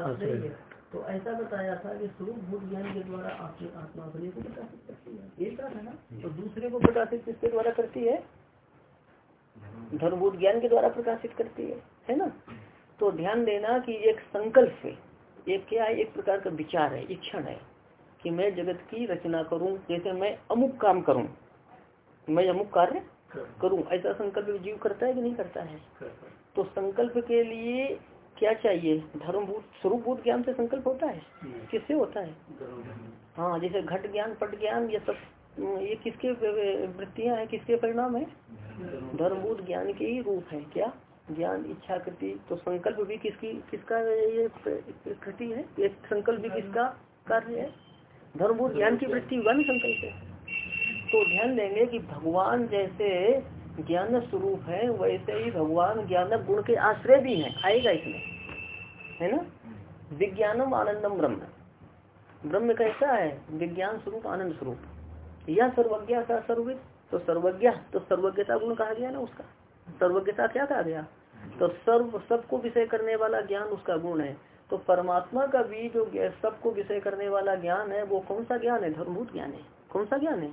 आश्रय है तो ऐसा बताया था कि स्वरूप भूत ज्ञान के द्वारा आपकी आत्मा अपने को प्रकाशित करती है। एक बात है ना? तो दूसरे को प्रकाशित किसके द्वारा करती है? धर्मभूत ज्ञान के द्वारा प्रकाशित करती है है ना? तो ध्यान देना कि एक संकल्प है। एक क्या है? एक प्रकार का विचार है इच्छा है कि मैं जगत की रचना करूँ जैसे मैं अमुक काम करूँ। मैं अमुक कार्य करूँ। ऐसा संकल्प जीव करता है कि नहीं करता है। तो संकल्प के लिए क्या चाहिए? धर्मभूत स्वरूपभूत ज्ञान से संकल्प होता है? किससे होता है? हाँ जैसे घट ज्ञान पट ज्ञान ये सब ये किसके वृत्तियाँ हैं? किसके परिणाम है? धर्मभूत ज्ञान के ही रूप है। क्या? ज्ञान इच्छा कृति तो संकल्प भी किसकी किसका ये कृति है? ये संकल्प भी किसका कार्य है? धर्मभूत ज्ञान की वृत्ति वन संकल्प है। तो ध्यान देंगे कि भगवान जैसे ज्ञान स्वरूप है वैसे ही भगवान ज्ञान गुण के आश्रय भी हैं आएगा इसमें है ना? विज्ञानम आनंदम ब्रह्म। ब्रह्म कैसा है? विज्ञान स्वरूप आनंद स्वरूप। यह सर्वज्ञ का सर्वित तो सर्वज्ञ तो सर्वज्ञता गुण कहा गया ना उसका? सर्वज्ञता क्या कहा गया? तो सर्व सबको विषय करने वाला ज्ञान उसका गुण है। तो परमात्मा का भी जो सबको विषय करने वाला ज्ञान है वो कौन सा ज्ञान है? धर्मभूत ज्ञान है। कौन सा ज्ञान है?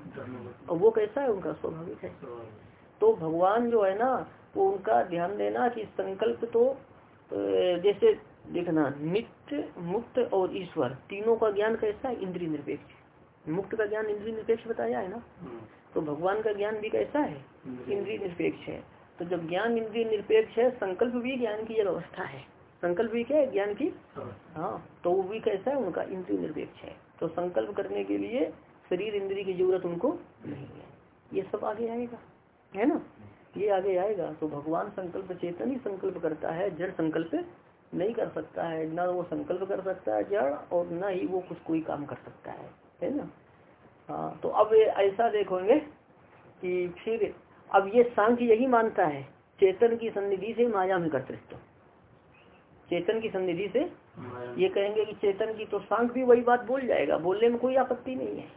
और वो कैसा है? उनका स्वाभाविक है। तो भगवान जो है ना वो उनका ध्यान देना कि संकल्प तो जैसे देखना नित्य मुक्त और ईश्वर तीनों का ज्ञान कैसा है? इंद्रिय निरपेक्ष मुक्त का ज्ञान इंद्रिय निरपेक्ष बताया है ना? तो भगवान का ज्ञान भी कैसा है? इंद्रिय निरपेक्ष है। तो जब ज्ञान इंद्रिय निरपेक्ष है संकल्प भी ज्ञान की अवस्था है। संकल्प भी क्या है? ज्ञान की? हाँ तो वो भी कैसा है? उनका इंद्रिय निरपेक्ष है। तो संकल्प करने के लिए शरीर इंद्रिय की ज़रूरत उनको नहीं है। ये सब आगे आएगा। है ना? ये आगे आएगा। तो भगवान संकल्प चेतन ही संकल्प करता है जड़ संकल्प नहीं कर सकता है। न वो संकल्प कर सकता है जड़ और न ही वो कुछ कोई काम कर सकता है। है ना? हाँ तो अब ऐसा देखोगे कि फिर अब ये सांख्य यही मानता है चेतन की सन्निधि से माया में कर्तृत्व चेतन की सन्निधि से ये कहेंगे कि चेतन की तो सांख भी वही बात बोल जाएगा। बोलने में कोई आपत्ति नहीं है।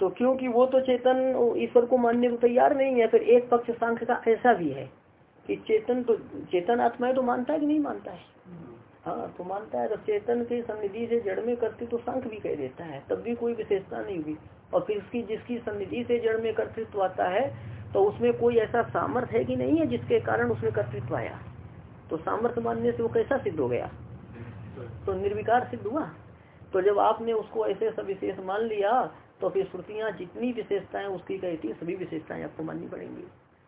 तो क्योंकि वो तो चेतन ईश्वर को मानने को तैयार नहीं है, फिर एक पक्ष सांख का ऐसा भी है कि चेतन तो चेतन आत्मा है तो मानता है कि नहीं मानता है? हाँ तो मानता है। तो चेतन के सन्निधि से जड़ में करती तो सांख भी कह देता है, तब भी कोई विशेषता नहीं हुई। और फिर उसकी जिसकी सन्निधि से जड़ में कर्तृत्व आता है तो उसमें कोई ऐसा सामर्थ्य है कि नहीं है जिसके कारण उसमें कर्तृत्व आया? तो सामर्थ्य मानने से वो कैसा सिद्ध हो गया? तो निर्विकार सिद्ध हुआ। तो जब आपने उसको ऐसे सब विशेष मान लिया तो फिर श्रुतियाँ जितनी विशेषताएँ उसकी कहती है सभी विशेषताएँ आपको माननी पड़ेंगी।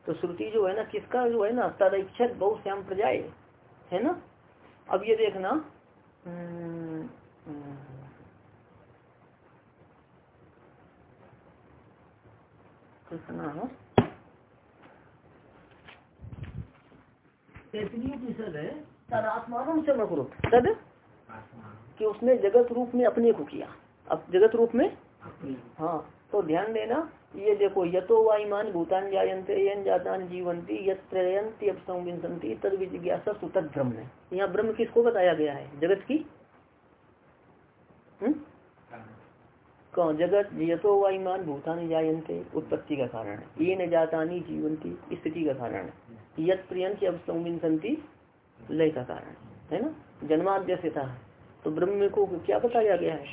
तो श्रुति जो है ना किसका जो है ना तदैक्षत बहुत श्याम प्रजाए है ना? अब ये देखना हम्म, तदात्मान से मकरूप तद? कि उसने जगत रूप में अपने को किया। अब जगत रूप में हाँ तो ध्यान देना, ये देखो, यतो वाईमान भूतान जायंते जातान जीवंती यंती अब तद विजिज्ञासा सुतद ब्रह्म यहाँ ब्रह्म किसको बताया गया है? जगत की? हम्म? कौन? जगत, यतो वाईमान भूतान जायंते उत्पत्ति का कारण है। ये न जातानी जीवंती स्थिति का कारण है। यद प्रियंत अब संविंसंती लय का कारण है। ना? जन्माद्य था। तो ब्रह्म को क्या बताया गया है?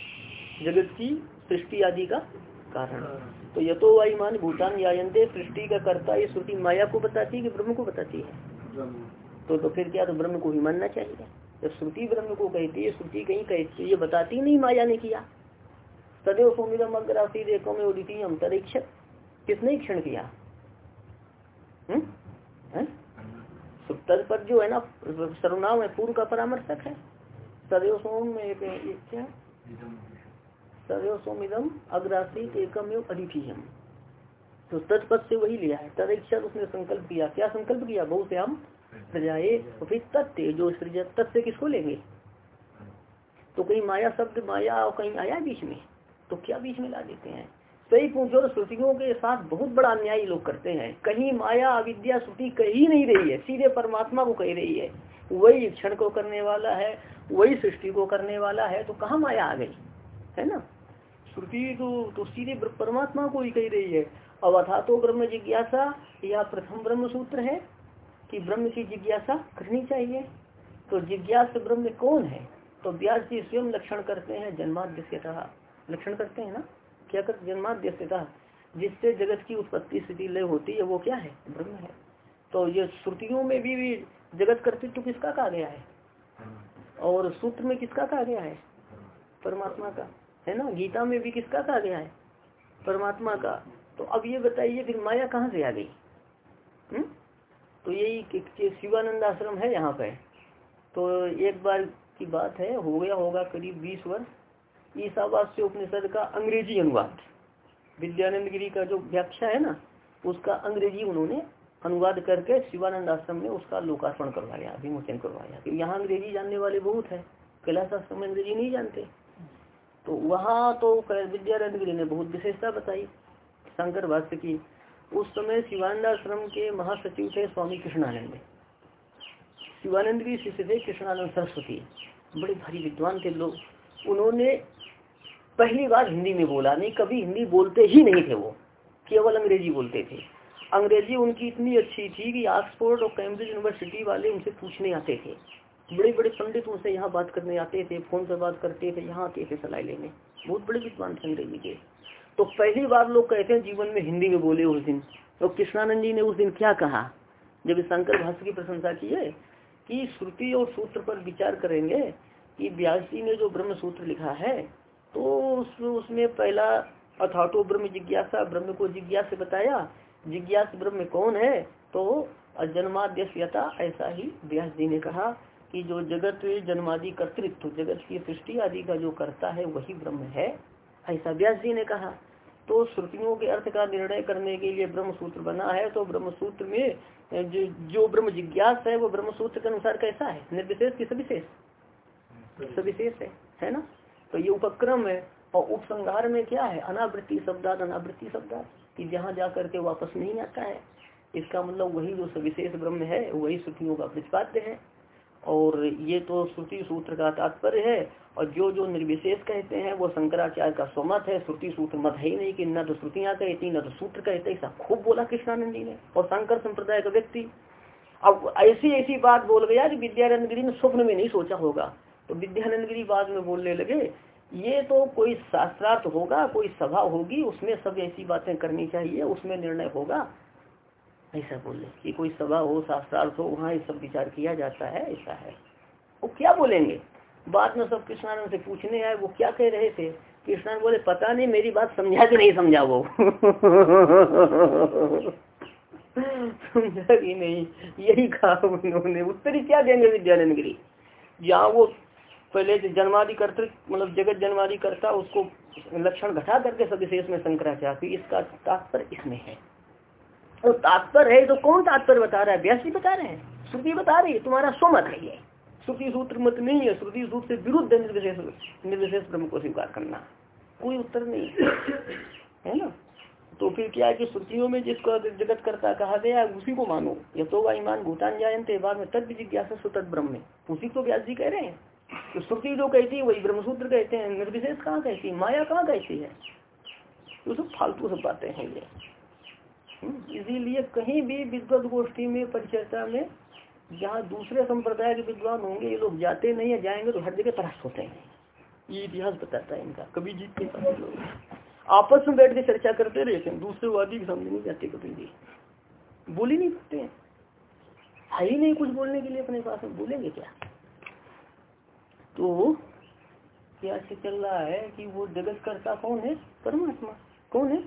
जगत की सृष्टि आदि का कारण। तो यथो वायुमान भूटान यायंते सृष्टि का कर्ता ये श्रुति माया को बताती है कि ब्रह्म को बताती है? तो तो फिर क्या तो ब्रह्म को ही मानना चाहिए। जब श्रुति ब्रह्म को कहती है श्रुति कहीं कहती है ये बताती नहीं माया ने किया। तदेव सोमिदम अग्रासी देखो में उदिती हम तरीक्षक किसने क्षण किया? हुँ? तद पर जो है ना सर्वनाम है पूर्व का परामर्शक है। सदैव सोम में एक, क्या? सदैव सोम इदम अग्रासी एकम एवं तो तत्पद से वही लिया है। तद उसने संकल्प किया। क्या संकल्प किया? बहुत से हम प्रजाए तो फिर तथ्य जो तथ्य किसको लेंगे? तो कहीं माया शब्द, माया और कहीं आया बीच में तो क्या बीच में ला देते हैं? सही पूछो तो श्रुतियों के साथ बहुत बड़ा अन्याय लोग करते हैं। कहीं माया अविद्या श्रुति कही नहीं रही है, सीधे परमात्मा को कह रही है। वही क्षण को करने वाला है, वही सृष्टि को करने वाला है तो कहाँ माया आ गई? है ना? श्रुति तो, तो सीधे परमात्मा को ही कह रही है। अब अथा तो ब्रह्म जिज्ञासा या प्रथम ब्रह्म सूत्र है कि ब्रह्म की जिज्ञासा करनी चाहिए। तो जिज्ञास ब्रह्म कौन है? तो व्यास जी स्वयं लक्षण करते हैं जन्माद्यता लक्षण करते हैं ना? क्या कर जन्माद्यता जिससे जगत की उत्पत्ति स्थिति लय होती है वो क्या है? ब्रह्म है। तो ये श्रुतियों में भी, भी जगत कर्तृत्व किसका कहा गया है? और सूत्र में किसका कहा गया है? परमात्मा का। है ना? गीता में भी किसका कहा गया है? परमात्मा का। तो अब ये बताइए, फिर माया कहाँ से आ गई? हम्म? तो यही शिवानंद आश्रम है यहाँ पे। तो एक बार की बात है, हो गया होगा करीब बीस वर्ष। ईसावाद से उपनिषद का अंग्रेज़ी अनुवाद। विद्यानंद गिरी का जो व्याख्या है ना, उसका अंग्रेज़ी उन्होंने अनुवाद करके शिवानंद आश्रम में उसका लोकार्पण करवाया, विमोचन करवाया। यहाँ अंग्रेज़ी जानने वाले बहुत है। कैलाश आश्रम में अंग्रेज़ी नहीं जानते। तो वहाँ तो गिरी ने बहुत विशेषता बताई। शंकर भाष्य की, उस समय शिवानंद आश्रम के महासचिव थे स्वामी कृष्णानंद। शिवानंद की शिष्य थे कृष्णानंद सरस्वती। बड़े भारी विद्वान थे लोग। उन्होंने पहली बार हिंदी में बोला। नहीं, कभी हिंदी बोलते ही नहीं थे वो। केवल अंग्रेज़ी बोलते थे। अंग्रेज़ी उनकी इतनी अच्छी थी कि ऑक्सफोर्ड और कैम्ब्रिज यूनिवर्सिटी वाले उनसे पूछने आते थे। बड़े बड़े पंडित उनसे यहाँ बात करने आते थे, फ़ोन पर बात करते थे, यहाँ आते थे सलाह लेने। बहुत बड़े विद्वान थे अंग्रेज़ी के। तो पहली बार लोग कहते हैं जीवन में हिंदी में बोले उस दिन। तो कृष्णानंद जी ने उस दिन क्या कहा? जब शंकर भाष्य की प्रशंसा की है कि श्रुति और सूत्र पर विचार करेंगे कि व्यास जी ने जो ब्रह्म सूत्र लिखा है तो उसमें पहला अथाटो ब्रह्म जिज्ञासा, ब्रह्म को जिज्ञास बताया, जिज्ञास ब्रह्म कौन है? तो अजन्माद्यता ऐसा ही व्यास जी ने कहा। कि जो जगत जन्मादि कर्तृत्व जगत की सृष्टि आदि का जो करता है वही ब्रह्म है। ऐसा व्यास जी ने कहा। तो श्रुतियों के अर्थ का निर्णय करने के लिए ब्रह्म सूत्र बना है तो ब्रह्म सूत्र में जो, जो ब्रह्म जिज्ञास है वो ब्रह्म सूत्र के अनुसार कैसा है? निर्विशेष की सविशेष? सविशेष है है ना? तो ये उपक्रम है और उपसंहार में क्या है? अनावृत्ति शब्दात अनावृत्ति शब्दात कि जहाँ जा करके वापस नहीं आता है। इसका मतलब वही जो सविशेष ब्रह्म है वही श्रुतियों का प्रतिपाद्य है। और ये तो श्रुति सूत्र का तात्पर्य है, और जो जो निर्विशेष कहते हैं, वो शंकराचार्य का स्वमत है। श्रुति सूत्र मत है ही नहीं कि न तो श्रुतियाँ कहती, न तो सूत्र कहते, ऐसा खूब बोला कृष्णानंद जी ने, और शंकर संप्रदाय का व्यक्ति। अब ऐसी ऐसी बात बोल गया कि विद्यानंद गिरी ने स्वप्न में नहीं सोचा होगा। तो विद्यानंद गिरी बाद में बोलने लगे, ये तो कोई शास्त्रार्थ होगा, कोई सभा होगी, उसमें सब ऐसी बातें करनी चाहिए, उसमें निर्णय होगा। ऐसा बोले कि कोई सभा हो, शास्त्रार्थ हो, वहाँ ये सब विचार किया जाता है, ऐसा है। वो क्या बोलेंगे? बाद में सब कृष्णानंद से पूछने आए, वो क्या कह रहे थे? कृष्णान बोले, पता नहीं, मेरी बात समझा कि नहीं समझा वो? समझा कि नहीं, यही कहा उन्होंने। उत्तर क्या देंगे विद्यानंद गिरी? जहाँ वो पहले जन्मादि करते मतलब जगत जन्मादि करता उसको लक्षण घटा करके सब विशेष में शंकराचार्य, इसका तात्पर्य इसमें है। तो तात्पर्य है तो कौन तात्पर्य बता रहा है? व्यास बता रहे हैं। श्रुति बता रही है, तुम्हारा स्वमत है ये। श्रुति सूत्र मत नहीं है, श्रुति सूत्र से विरुद्ध निर्विशेष निर्विशेष ब्रह्म को स्वीकार करना। कोई उत्तर नहीं है। ना? तो फिर क्या है कि श्रुतियों में जिसको जगत करता कहा गया उसी को मानो। या तो ईमान भूटान जायते बाद में तद जिज्ञासा सुतद ब्रह्म। उसी को व्यास जी कह रहे हैं। तो श्रुति जो कहती है, वही ब्रह्मसूत्र कहते हैं। निर्विशेष कहाँ कहती है? माया कहाँ कहती है? तो सब फालतू सब बातें हैं ये। इसीलिए कहीं भी विद्वत गोष्ठी में परिचर्चा में जहाँ दूसरे संप्रदाय के विद्वान होंगे ये लोग जाते नहीं है जाएँगे तो हर जगह परास्त होते हैं। ये इतिहास बताता है इनका कभी जीतते लोग। आपस में बैठ के चर्चा करते रहते हैं दूसरे वादी के सामने नहीं जाते कभी भी बोल ही नहीं सकते हैं। है ही नहीं कुछ बोलने के लिए अपने पास में बोलेंगे क्या? तो क्या से चल रहा है कि वो जगत करता कौन है? परमात्मा। कौन है?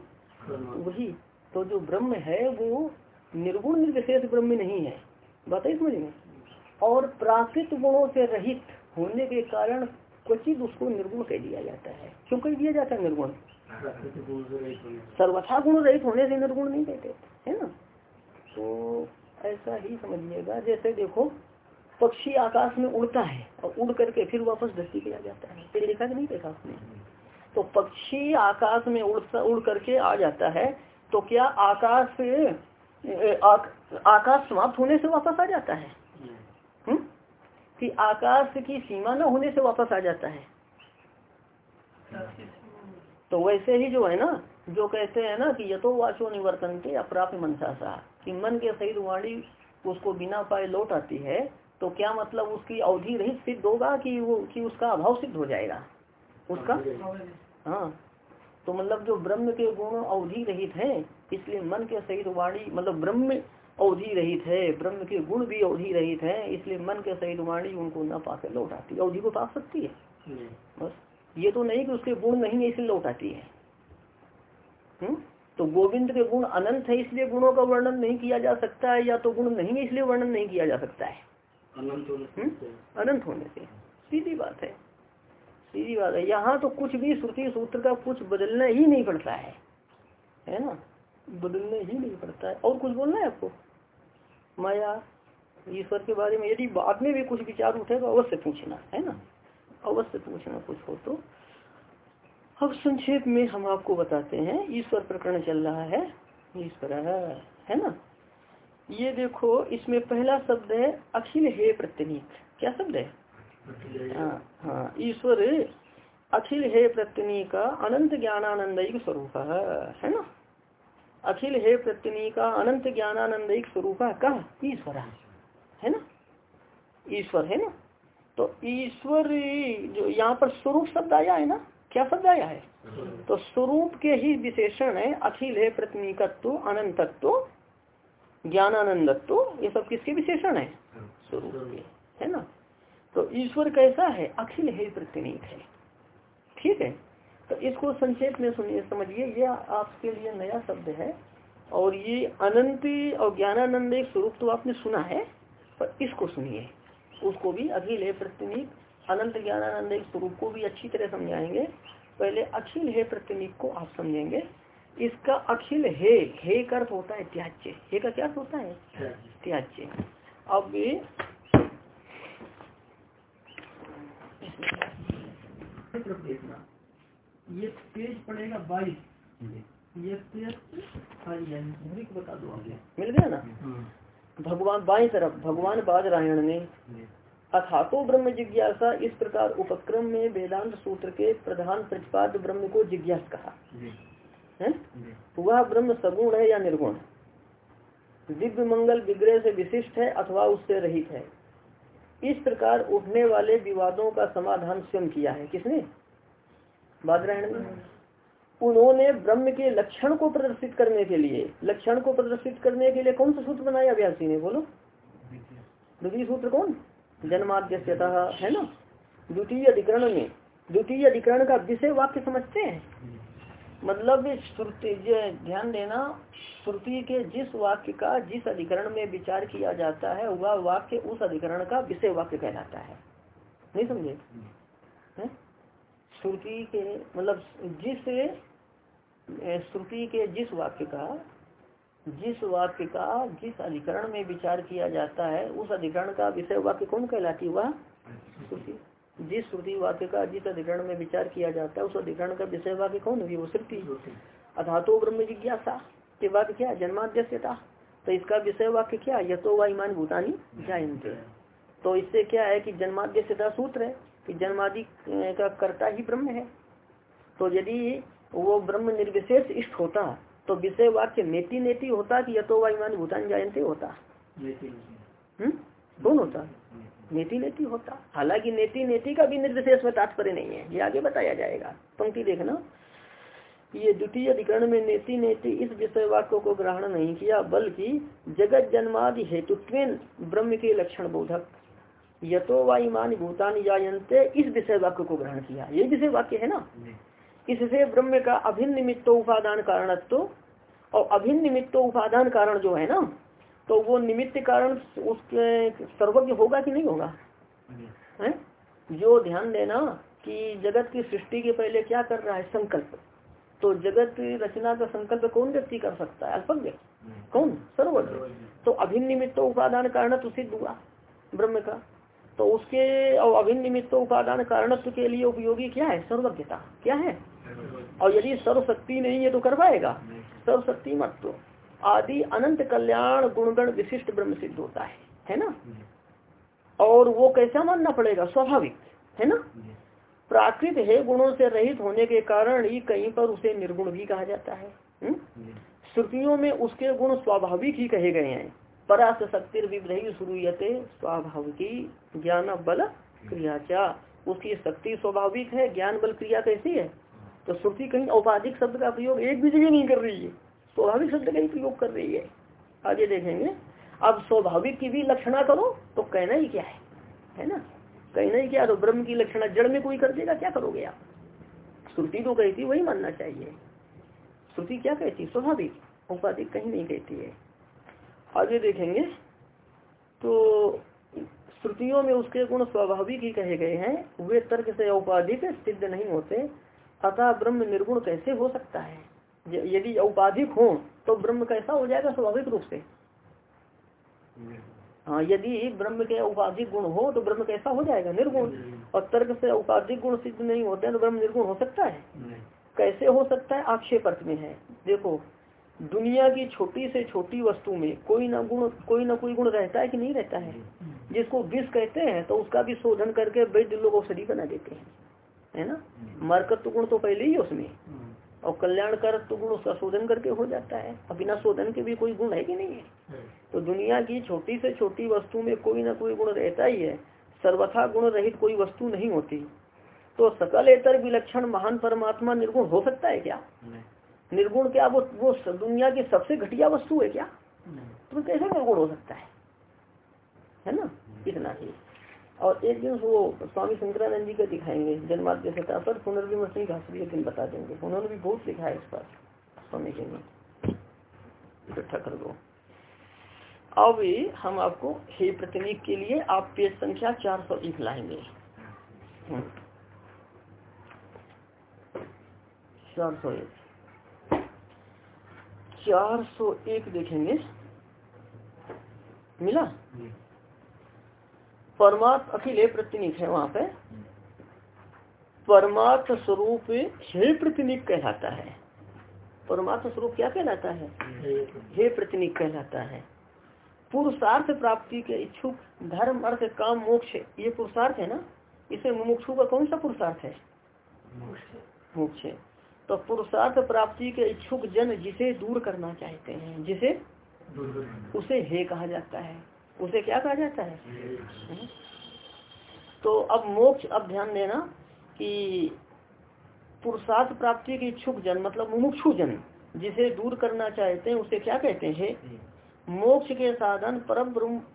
वही। तो जो ब्रह्म है वो निर्गुण निर्विशेष ब्रह्म नहीं है। बात है समझ में? और प्राकृत गुणों से रहित होने के कारण क्वचित उसको निर्गुण कह दिया जाता है। क्यों कह दिया जाता है निर्गुण? सर्वथा गुण रहित होने से निर्गुण नहीं कहते है ना? तो ऐसा ही समझिएगा जैसे देखो पक्षी आकाश में उड़ता है और उड़ करके फिर वापस धरती पे आ जाता है। फिर देखा कि नहीं देखा आपने? तो पक्षी आकाश में उड़ उड़ करके आ जाता है तो क्या आकाश से आकाश समाप्त होने से वापस आ जाता है? हम्म। कि आकाश की सीमा न होने से वापस आ जाता है। तो वैसे ही जो है ना जो कहते हैं ना कि यथो वाचो निवर्तन के अप्राप्त मनसा सा कि मन के सही वाणी उसको बिना पाए लौट आती है तो क्या मतलब उसकी अवधि रहित सिद्ध होगा कि वो कि उसका अभाव सिद्ध हो जाएगा? उसका? हाँ। तो मतलब जो ब्रह्म के गुण अवधि रहित है इसलिए मन के सहित वाणी मतलब ब्रह्म अवधि रहित है ब्रह्म के गुण भी अवधि रहित है इसलिए मन के सहित वाणी उनको न पाकर लौट आती अवधि को पा सकती है। बस। ये तो नहीं कि उसके गुण नहीं है इसलिए लौट आती है। हुँ? हम्म? तो गोविंद के गुण अनंत है इसलिए गुणों का वर्णन नहीं किया जा सकता है या तो गुण नहीं है इसलिए वर्णन नहीं किया जा सकता है। अनंत होने हम्म? अनंत होने से। सीधी बात है। सीधी बात है। यहाँ तो कुछ भी श्रुति सूत्र का कुछ बदलना ही नहीं पड़ता है। है ना? बदलने ही नहीं पड़ता है। और कुछ बोलना है आपको? माया, ईश्वर के बारे में यदि बाद में भी कुछ विचार उठे तो अवश्य पूछना, है ना? अवश्य पूछना कुछ हो तो। अब संक्षेप में हम आपको बताते हैं। ईश्वर प्रकरण चल रहा है। ईश्वर है ना? ये देखो, इसमें पहला शब्द है अखिल हे प्रत्यनीक क्या शब्द है? हाँ हाँ ईश्वर अखिल हे प्रत्यनीक अनंत ज्ञानानंद स्वरूप है ना? अखिल हे प्रत्यनीका अनंत ज्ञानानंद स्वरूप कहा ईश्वर है ना? ईश्वर है ना? तो ईश्वर जो यहाँ पर स्वरूप शब्द आया है ना? क्या शब्द आया है? तो स्वरूप के ही विशेषण है अखिल है प्रतिनिकत्व अनंतत्व ज्ञानानंदत्व ये सब किसके विशेषण है। स्वरूप के है ना? तो ईश्वर कैसा है? अखिल है प्रतिनिक है। ठीक है? तो इसको संक्षेप में सुनिए समझिए। ये आपके लिए नया शब्द है और ये अनंत और ज्ञानानंद एक स्वरूप तो आपने सुना है पर इसको सुनिए। उसको भी अखिल है प्रतिनिक अनंत ज्ञानानंद एक स्वरूप को भी अच्छी तरह समझाएँगे। पहले अखिल है प्रतिनिक को आप समझेंगे। इसका अखिल हे हे का अर्थ होता है त्याज्य। हे का क्या होता है? त्याज्य। अब देखना। ये पेज पड़ेगा बाईस। ये पेज बता दो मिल गया ना? हम्म। भगवान बाई तरफ़ भगवान बाज रायण ने अथातो ब्रह्म जिज्ञासा इस प्रकार उपक्रम में वेदांत सूत्र के प्रधान प्रतिपाद ब्रह्म को जिज्ञास कहा। है? वह ब्रह्म सगुण है या निर्गुण? दिव्य मंगल विग्रह से विशिष्ट है अथवा उससे रहित है? इस प्रकार उठने वाले विवादों का समाधान स्वयं किया है। किसने? ने। उन्होंने ब्रह्म के लक्षण को प्रदर्शित करने के लिए, लक्षण को प्रदर्शित करने के लिए कौन सा सूत्र बनाया व्यासी ने? बोलो। द्वितीय सूत्र कौन? जन्माद्यता है ना? द्वितीय अधिकरण में। द्वितीय अधिकरण का विषय वाक्य समझते हैं? मतलब श्रुति ध्यान देना, श्रुति के जिस वाक्य का, जिस अधिकरण में विचार किया जाता है, वह वाक्य उस अधिकरण का विषय वाक्य कहलाता है। नहीं समझे? श्रुति के मतलब जिस श्रुति के जिस वाक्य का, जिस वाक्य का, जिस अधिकरण में विचार किया जाता है, उस अधिकरण का विषय वाक्य कौन कहलाती वह श्रुति। जिस श्रुति वाक्य का जिस अधिकरण में विचार किया जाता है उस अधिकरण का विषय वाक्य कौन होगी वो श्रुति अधातो ब्रह्म जिज्ञासा के बाद क्या जन्माद्यता तो इसका विषय वाक्य क्या यथो व ईमान भूतानी जायते तो इससे क्या है कि जन्माद्यता सूत्र है कि जन्मादि का कर्ता ही ब्रह्म है। तो यदि वो ब्रह्म निर्विशेष इष्ट होता तो विषय वाक्य नेति नेति होता कि यथो वायुमान भूतान जायते होता। हम्म? कौन होता? नेति नेति होता। हालाँकि नेति नेति का भी निर्विशेष में तात्पर्य नहीं है। ये आगे बताया जाएगा। पंक्ति देखना। ये द्वितीय अधिकरण में नेति नेति इस विषय वाक्यों को ग्रहण नहीं किया बल्कि जगत जन्मादि हेतुत्व ब्रह्म के लक्षण बोधक। यथो वायुमान भूतान जायते इस विषय वाक्य को ग्रहण किया। ये विषय वाक्य है ना? इससे ब्रह्म का अभिन्न निमित्तो उपादान कारणत्व और अभिन्न निमित्तो उपादान कारण जो है ना तो वो निमित्त कारण उसके सर्वज्ञ होगा कि नहीं होगा? है? जो ध्यान देना कि जगत की सृष्टि के पहले क्या कर रहा है? संकल्प। तो जगत रचना का संकल्प कौन व्यक्ति कर सकता है? अल्पज्ञ। कौन? सर्वज्ञ। तो अभिन्न निमित्त उपादान कारण तो सिद्ध हुआ ब्रह्म का। तो उसके और अभिन्न निमित्त उपादान कारणत्व के लिए उपयोगी क्या है? सर्वज्ञता। क्या है? और यदि सर्वशक्ति नहीं है तो कर पाएगा? सर्वशक्ति मत तो आदि अनंत कल्याण गुणगण विशिष्ट ब्रह्म सिद्ध होता है। है ना? और वो कैसा मानना पड़ेगा? स्वाभाविक है ना? प्राकृत है गुणों से रहित होने के कारण ही कहीं पर उसे निर्गुण भी कहा जाता है। हम्म? श्रुतियों में उसके गुण स्वाभाविक ही कहे गए हैं। परास शक्ति विब्रही शुरूयते स्वाभाविकी ज्ञान बल क्रियाचा उसकी शक्ति स्वाभाविक है ज्ञान बल क्रिया कैसी है? तो श्रुति कहीं औपाधिक शब्द का प्रयोग एक भी जगह नहीं कर रही है। स्वाभाविक शब्द का ही प्रयोग कर रही है। आगे देखेंगे। अब स्वाभाविक की भी लक्षणा करो तो कहना ही क्या है? है ना? कहना ही क्या तो ब्रह्म की लक्षणा जड़ में कोई कर देगा, क्या करोगे आप? श्रुति तो कहती, वही मानना चाहिए। श्रुति क्या कहती? स्वाभाविक। औपाधिक कहीं नहीं कहती है। आगे देखेंगे तो श्रुतियों में उसके गुण स्वाभाविक ही कहे गए हैं। वे तर्क से औपाधिक सिद्ध नहीं होते। अतः ब्रह्म निर्गुण कैसे हो सकता है? यदि औपाधिक हो तो ब्रह्म कैसा हो जाएगा स्वाभाविक रूप से? हाँ यदि ब्रह्म के औपाधिक गुण हो तो ब्रह्म कैसा हो जाएगा? निर्गुण। और तर्क से औपाधिक गुण सिद्ध नहीं होते तो ब्रह्म निर्गुण हो सकता है? कैसे हो सकता है? आक्षेप अर्थ में है। देखो दुनिया की छोटी से छोटी वस्तु में कोई ना गुण कोई ना कोई गुण रहता है कि नहीं रहता है? जिसको विष कहते हैं तो उसका भी शोधन करके वैद्य लोग औषधि बना देते हैं। है ना? मरकत्व गुण तो पहले ही उसमें। और कल्याण कर तो गुण उसका शोधन करके हो जाता है। और बिना शोधन के भी कोई गुण है कि नहीं है? तो दुनिया की छोटी से छोटी वस्तु में कोई ना कोई गुण रहता ही है। सर्वथा गुण रहित कोई वस्तु नहीं होती। तो सकल एतर विलक्षण महान परमात्मा निर्गुण हो सकता है क्या? निर्गुण क्या? वो वो दुनिया की सबसे घटिया वस्तु है क्या? तो कैसे निर्गुण हो सकता है? है ना? इतना ही। और एक दिन वो स्वामी शंकरानंद जी का दिखाएँगे जन्माद्य सता पर पुनर्विमर्श नहीं घास दिन बता देंगे। उन्होंने भी बहुत लिखा है इस पर स्वामी जी ने। इकट्ठा कर दो। अब हम आपको हे प्रतिनिक के लिए आप पेज संख्या चार सौ एक लाएँगे। हम्म। चार सौ एक। चार सौ एक देखेंगे। मिला? परमात्म अखिल प्रतिनिक है वहाँ पे। परमात्म स्वरूप हे प्रतिनिक कहलाता है। परमात्म स्वरूप क्या कहलाता है? हे प्रतिनिक। कहलाता है। पुरुषार्थ प्राप्ति के इच्छुक धर्म अर्थ काम मोक्ष ये पुरुषार्थ है ना? इसे मुमुक्षु का कौन सा पुरुषार्थ है? मोक्ष तो पुरुषार्थ प्राप्ति के इच्छुक जन जिसे दूर करना चाहते हैं जिसे उसे हे कहा जाता है। उसे क्या कहा जाता है। तो अब मोक्ष अब ध्यान देना कि पुरुषार्थ प्राप्ति के इच्छुक जन मतलब मुमुक्षु जन जिसे दूर करना चाहते हैं उसे क्या कहते हैं? मोक्ष के साधन पर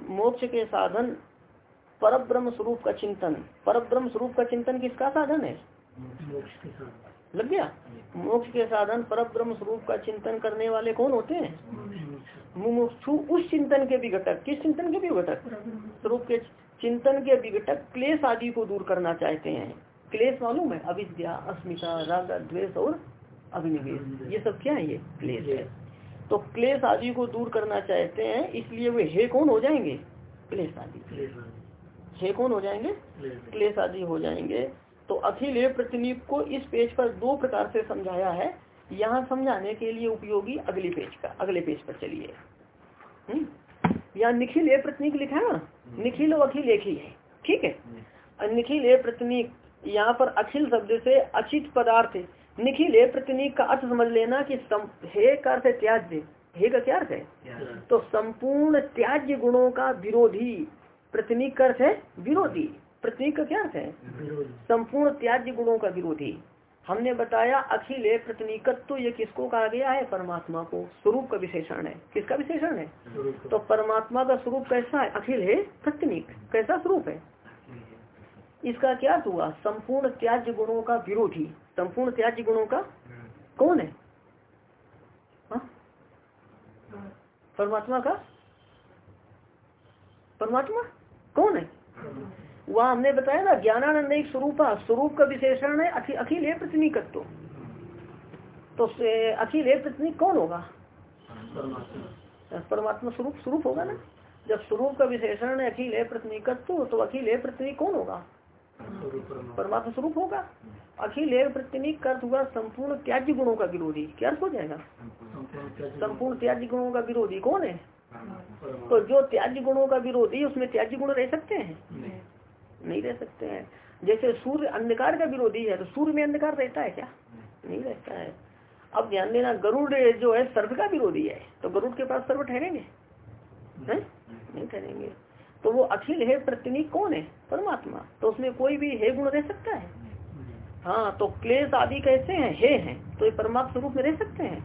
मोक्ष के साधन पर ब्रह्म स्वरूप का चिंतन। पर ब्रह्म स्वरूप का चिंतन किसका साधन है? लग गया? मोक्ष के साधन पर ब्रह्म स्वरूप का चिंतन करने वाले कौन होते हैं? मुमुक्षु उस चिंतन के विघटक किस चिंतन के विघटक? स्वरूप के चिंतन के विघटक क्लेश आदि को दूर करना चाहते हैं। क्लेश मालूम है? अविद्या अस्मिता राग द्वेष और अभिनिवेश। ये सब क्या है? ये क्लेश है। तो क्लेश आदि को दूर करना चाहते हैं इसलिए वे हे कौन हो जाएँगे? क्लेश आदि। हे कौन हो जाएँगे? क्लेश आदि। हो जाएँगे। तो अखिल प्रतिनिप को इस पेज पर दो प्रकार से समझाया है। यहाँ समझाने के लिए उपयोगी अगले पेज का अगले पेज पर चलिए। हम्म? यहाँ निखिल ए प्रतिनिक लिखा है ना? निखिल और अखिल एक ही है ठीक है? निखिल ए प्रतिनिक यहाँ पर अखिल शब्द से अचित पदार्थ निखिल ए प्रतिनिक का अर्थ समझ लेना कि हे का अर्थ त्याज्य। हे का क्या अर्थ है? तो संपूर्ण त्याज्य गुणों का विरोधी प्रतिनिक अर्थ है विरोधी। प्रतीक का क्या अर्थ है? संपूर्ण त्याज्य गुणों का विरोधी। हमने बताया अखिल प्रतिनिकत्व, ये किसको कहा गया है? परमात्मा को। स्वरूप का विशेषण है। किसका विशेषण है? तो परमात्मा का स्वरूप कैसा है? अखिल है प्रतिनिक। कैसा स्वरूप है? इसका क्या हुआ? संपूर्ण त्याज गुणों का विरोधी। संपूर्ण त्याज गुणों का कौन है? हाँ? परमात्मा का? परमात्मा? कौन है? वहाँ हमने बताया ना ज्ञानानंद एक स्वरूप स्वरूप का विशेषण है अखिल है प्रतिनिकत्व तो। अखिल है प्रतिनिक कौन होगा? परमात्मा स्वरूप स्वरूप होगा ना? जब स्वरूप का विशेषण है, अखिल है प्रतिनिकत्व तो अखिल है प्रतिनिक कौन होगा? परमात्मा स्वरूप होगा। अखिल है प्रतिनिक अर्थ हुआ संपूर्ण त्याज्य गुणों का विरोधी। क्या अर्थ हो जाएगा? संपूर्ण त्याज्य गुणों का विरोधी कौन है? तो जो त्याज्य गुणों का विरोधी, उसमें त्याज्य गुण रह सकते हैं? नहीं रह सकते हैं। जैसे सूर्य अंधकार का विरोधी है तो सूर्य में अंधकार रहता है क्या? नहीं रहता है। अब ध्यान देना, गरुड़ जो है सर्व का विरोधी है। तो गरुड़ के पास सर्व ठहरेंगे? नहीं ठहरेंगे। तो वो अखिल है प्रतिनिक कौन है? परमात्मा। तो उसमें कोई भी हे गुण रह सकता है? हाँ तो क्लेश आदि कैसे हैं? हे, हैं। तो ये परमात्मा स्वरूप में रह सकते हैं?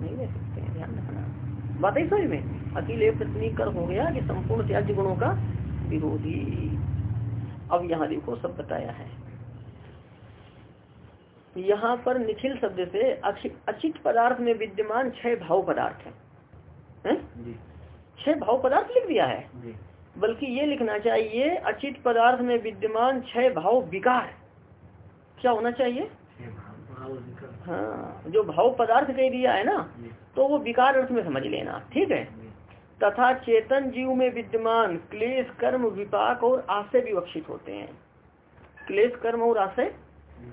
नहीं रह सकते हैं, ध्यान रखना। बात है समझ में अकेले प्रतिनिक कर हो गया कि संपूर्ण त्याज गुणों का विरोधी। अब यहाँ देखो सब बताया है। यहाँ पर निखिल शब्द से अचित पदार्थ में विद्यमान छह भाव पदार्थ है? छह भाव पदार्थ लिख दिया है। बल्कि ये लिखना चाहिए अचित पदार्थ में विद्यमान छह भाव विकार। क्या होना चाहिए? हाँ जो भाव पदार्थ कह दिया है ना तो वो विकार अर्थ में समझ लेना। ठीक है? तथा चेतन जीव में विद्यमान क्लेश कर्म विपाक और आशय विवक्षित होते हैं। क्लेश कर्म और आशय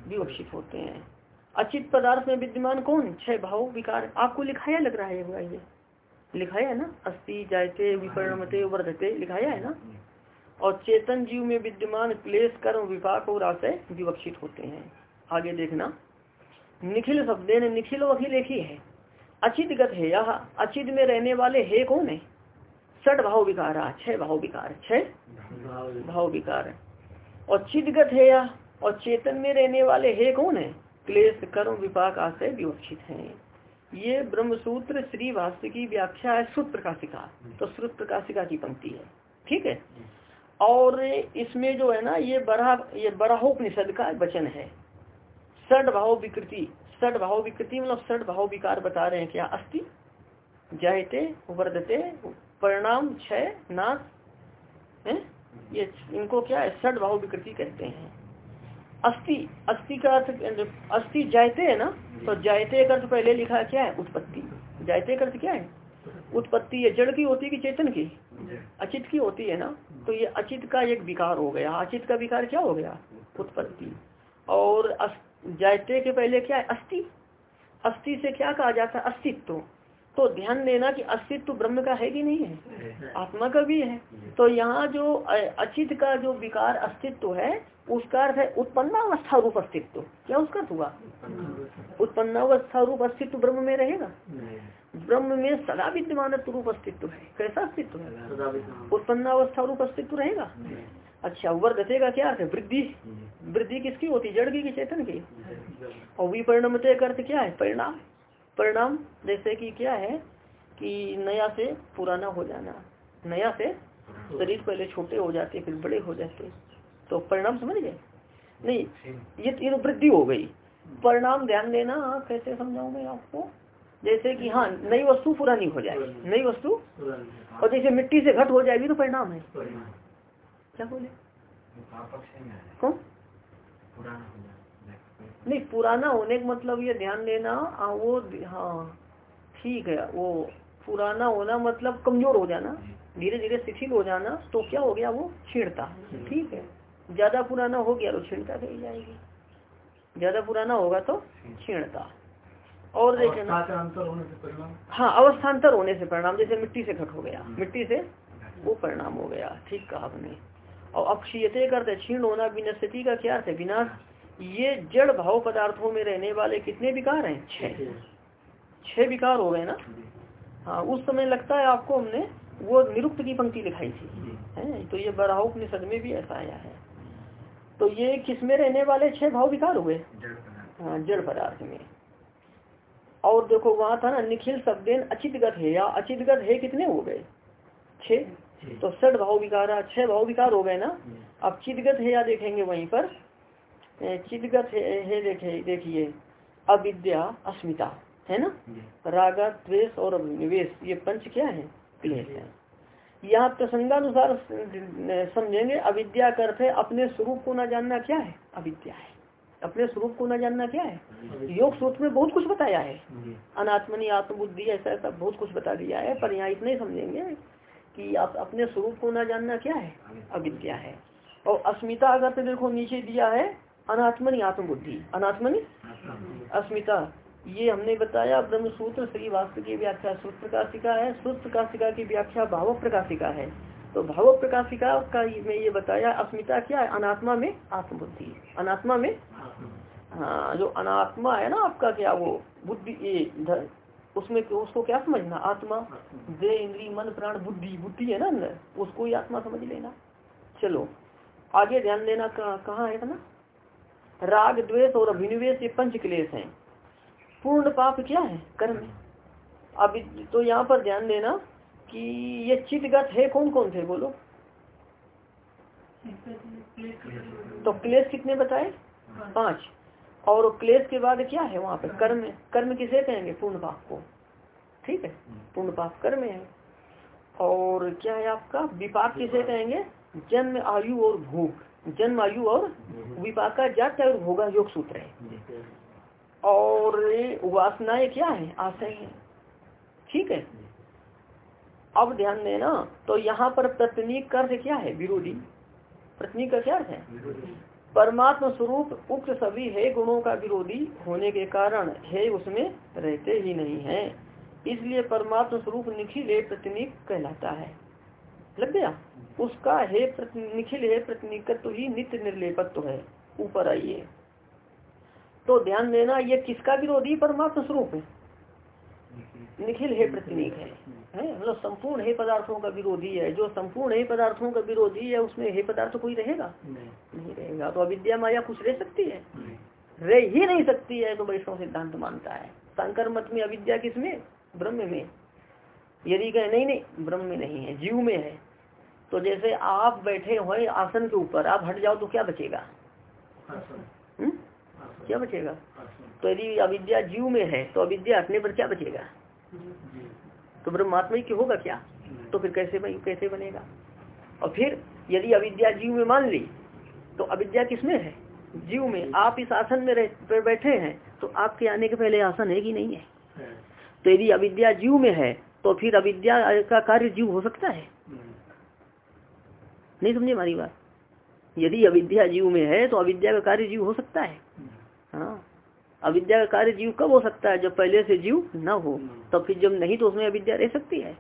विवक्षित होते हैं। अचित पदार्थ में विद्यमान कौन? छह भाव विकार। आपको लिखाया लग रहा है ये। लिखाया है ना? अस्थि जायते विपरणते वर्धते, लिखाया है ना? और चेतन जीव में विद्यमान क्लेश कर्म विपाक और आशय विवक्षित होते हैं। आगे देखना। निखिल शब्द निखिल और अखिल एक ही। है अचित गत है यह। अचित में रहने वाले हे कौन है? सठ भाव विकार छह भाव विकार छह भाव विकार और चिदगत है या? और चेतन में रहने वाले हे कौन है? क्लेश, कर्म, विपाक आशय विवक्षित है। ये ब्रह्मसूत्र श्री भाष्य की व्याख्या है श्रुत प्रकाशिका। तो श्रुत प्रकाशिका की पंक्ति है। ठीक है? और इसमें जो है ना, ये बड़ा ये बराहोपनिषद का वचन है। सड भाव विकृति सड भाव विकृति मतलब सड भाव विकार बता रहे हैं क्या? अस्थि जायते, वर्धते परिणाम क्षय, नाश, है? ये इनको क्या है? सड भाव विकृति कहते हैं। अस्थि अस्थि का अर्थ, अस्थि जायते है ना? तो जायते का अर्थ पहले लिखा क्या है? उत्पत्ति। जायते का अर्थ क्या है? उत्पत्ति है। जड़ की होती है कि चेतन की? अचित की होती है ना? तो ये अचित का एक विकार हो गया। अचित का विकार क्या हो गया? उत्पत्ति। और जायते के पहले क्या है? अस्थि। अस्थि से क्या कहा जाता है? अस्तित्व। तो ध्यान देना कि अस्तित्व ब्रह्म का है कि नहीं है? आत्मा का भी है। तो यहाँ जो अचित का जो विकार अस्तित्व है उसका अर्थ है उत्पन्नावस्था रूप अस्तित्व। क्या उसका हुआ? उत्पन्नावस्था। रूप अस्तित्व ब्रह्म में रहेगा? ब्रह्म में सदा विद्यमान रूप अस्तित्व है। कैसा अस्तित्व है? उत्पन्नावस्था रूप अस्तित्व रहेगा? अच्छा वर्धते का क्या अर्थ है? वृद्धि। वृद्धि किसकी होती? जड़ की चेतन की? और विपरिणमते का अर्थ क्या है? परिणाम। परिणाम जैसे कि क्या है कि नया से पुराना हो जाना नया से शरीर पहले छोटे हो जाते फिर बड़े हो जाते। तो परिणाम समझ गए? नहीं ये ये तो वृद्धि हो गई। परिणाम ध्यान देना कैसे समझाऊँगे आपको? जैसे कि हाँ नई वस्तु पुरानी हो जाए नई वस्तु। और जैसे मिट्टी से घट हो जाएगी तो परिणाम है। क्या बोले? कौन? नहीं पुराना होने का मतलब ये ध्यान देना आ, वो हाँ ठीक है वो पुराना होना मतलब कमज़ोर हो जाना धीरे धीरे शिथिल हो जाना तो क्या हो गया वो? छेड़ता ठीक है। ज़्यादा पुराना हो गया तो छीणता कही जाएगी। ज़्यादा पुराना होगा तो छीणता और देखना हाँ अवस्थान्तर होने से परिणाम जैसे मिट्टी से घट हो गया। मिट्टी से वो परिणाम हो गया ठीक कहा आपने। और अक्षीयते करते क्षीण होना विनस्थिति का क्या है? विनाश ये जड़ भाव पदार्थों में रहने वाले कितने विकार हैं? छह। छह। विकार हो गए ना? हाँ उस समय लगता है आपको हमने वो निरुक्त की पंक्ति दिखाई थी। है? तो ये बराह उपनिषद में भी ऐसा आया है। तो ये किसमें रहने वाले छह भाव विकार हुए? हाँ जड़ पदार्थ में। और देखो वहाँ था ना निखिल शब्देन अचितगत है या अचितगत है कितने हो गए? छह। तो सठ भाव विकार छह भाव विकार हो गए ना? अब चितगत है या देखेंगे वहीं पर चितगत है, देखे देखिए अविद्या अस्मिता है ना? रागा द्वेष और निवेश ये पंच क्या है? क्लेश है। यहाँ प्रसंगानुसार समझेंगे अविद्या का अर्थ है अपने स्वरूप को न जानना क्या है? अविद्या है। अपने स्वरूप को न जानना क्या है? योग सूत्र में बहुत कुछ बताया है। अनात्मनी आत्मबुद्धि ऐसा ऐसा बहुत कुछ बता दिया है पर यहाँ इतने समझेंगे कि आप अपने स्वरूप को न जानना क्या है? अविद्या है। और अस्मिता अगर देखो नीचे दिया है अनात्मनी आत्मबुद्धि। अनात्मनी? अस्मिता। ये हमने बताया ब्रह्म सूत्र श्री वास्तु की व्याख्या सूत्र प्रकाशिका है, सूत्र प्रकाशिका की व्याख्या भाव प्रकाशिका है। तो भाव प्रकाशिका का मैं ये बताया, अस्मिता क्या है? अनात्मा में आत्मबुद्धि। अनात्मा में? हाँ जो अनात्मा है ना आपका क्या वो, बुद्धि, ये उसमें उसको क्या समझना? आत्मा दे इंद्री मन, प्राण, बुद्धि बुद्धि है ना अंदर। उसको ही आत्मा समझ लेना। चलो, आगे ध्यान देना कहाँ है ना? राग, द्वेष और अभिनिवेश ये पंच क्लेश है। पूर्ण पाप क्या है? कर्म अब तो यहाँ पर ध्यान देना कि ये चितगत है कौन कौन थे बोलो? तो क्लेश कितने बताए? पाँच। और क्लेश के बाद क्या है वहाँ पे? कर्म कर्म किसे कहेंगे? पूर्ण पाप को। ठीक है? पूर्ण पाप कर्म है। और क्या है आपका? विपाक किसे कहेंगे? जन्म, आयु और भूख जन्म आयु और विपाका जात और भोगा योग सूत्र है। और वासनाएँ क्या है? आशय है। ठीक है? अब ध्यान देना तो यहाँ पर प्रतनीक कर्ज क्या है विरोधी? प्रतनीक का क्या अर्थ है? परमात्मा स्वरूप उक्त सभी है गुणों का विरोधी होने के कारण है उसमें रहते ही नहीं है। इसलिए परमात्मा स्वरूप निखिल प्रतिनिक कहलाता है। लग गया? उसका है निखिल है प्रतिनिकत्व ही नित्य निर्लेपत्व है। ऊपर आइए। तो ध्यान देना ये किसका विरोधी परमात्मा स्वरूप है? निखिल है प्रतिनिक है। है? मतलब संपूर्ण है पदार्थों का विरोधी है। जो संपूर्ण है पदार्थों का विरोधी है उसमें हे पदार्थ कोई रहेगा? नहीं। रहेगा। तो अविद्या माया कुछ रह सकती है? रह ही नहीं सकती है तो वैष्णव सिद्धांत मानता है। शंकर मत में अविद्या किसमें? ब्रह्म में। यदि कहे नहीं नहीं ब्रह्म में नहीं है जीव में है। तो जैसे आप बैठे हुए आसन के ऊपर आप हट जाओ तो क्या बचेगा? हुँ? क्या बचेगा? तो यदि अविद्या जीव में है तो अविद्या हटने पर क्या बचेगा? तो ब्रह्मात्मा की होगा क्या? तो फिर कैसे कैसे बनेगा? और फिर यदि अविद्या जीव में मान ली तो अविद्या किसमें है? जीव में। आप इस आसन में बैठे हैं तो आपके आने के पहले आसन है कि नहीं है। तो यदि अविद्या जीव में है तो फिर अविद्या का कार्य जीव हो सकता है? नहीं समझे हमारी बात? यदि अविद्या जीव में है तो अविद्या का कार्य जीव हो सकता है। हाँ। अविद्या का कार्य जीव कब हो सकता है? जब पहले से जीव न हो तो फिर जब नहीं तो उसमें अविद्या रह सकती है।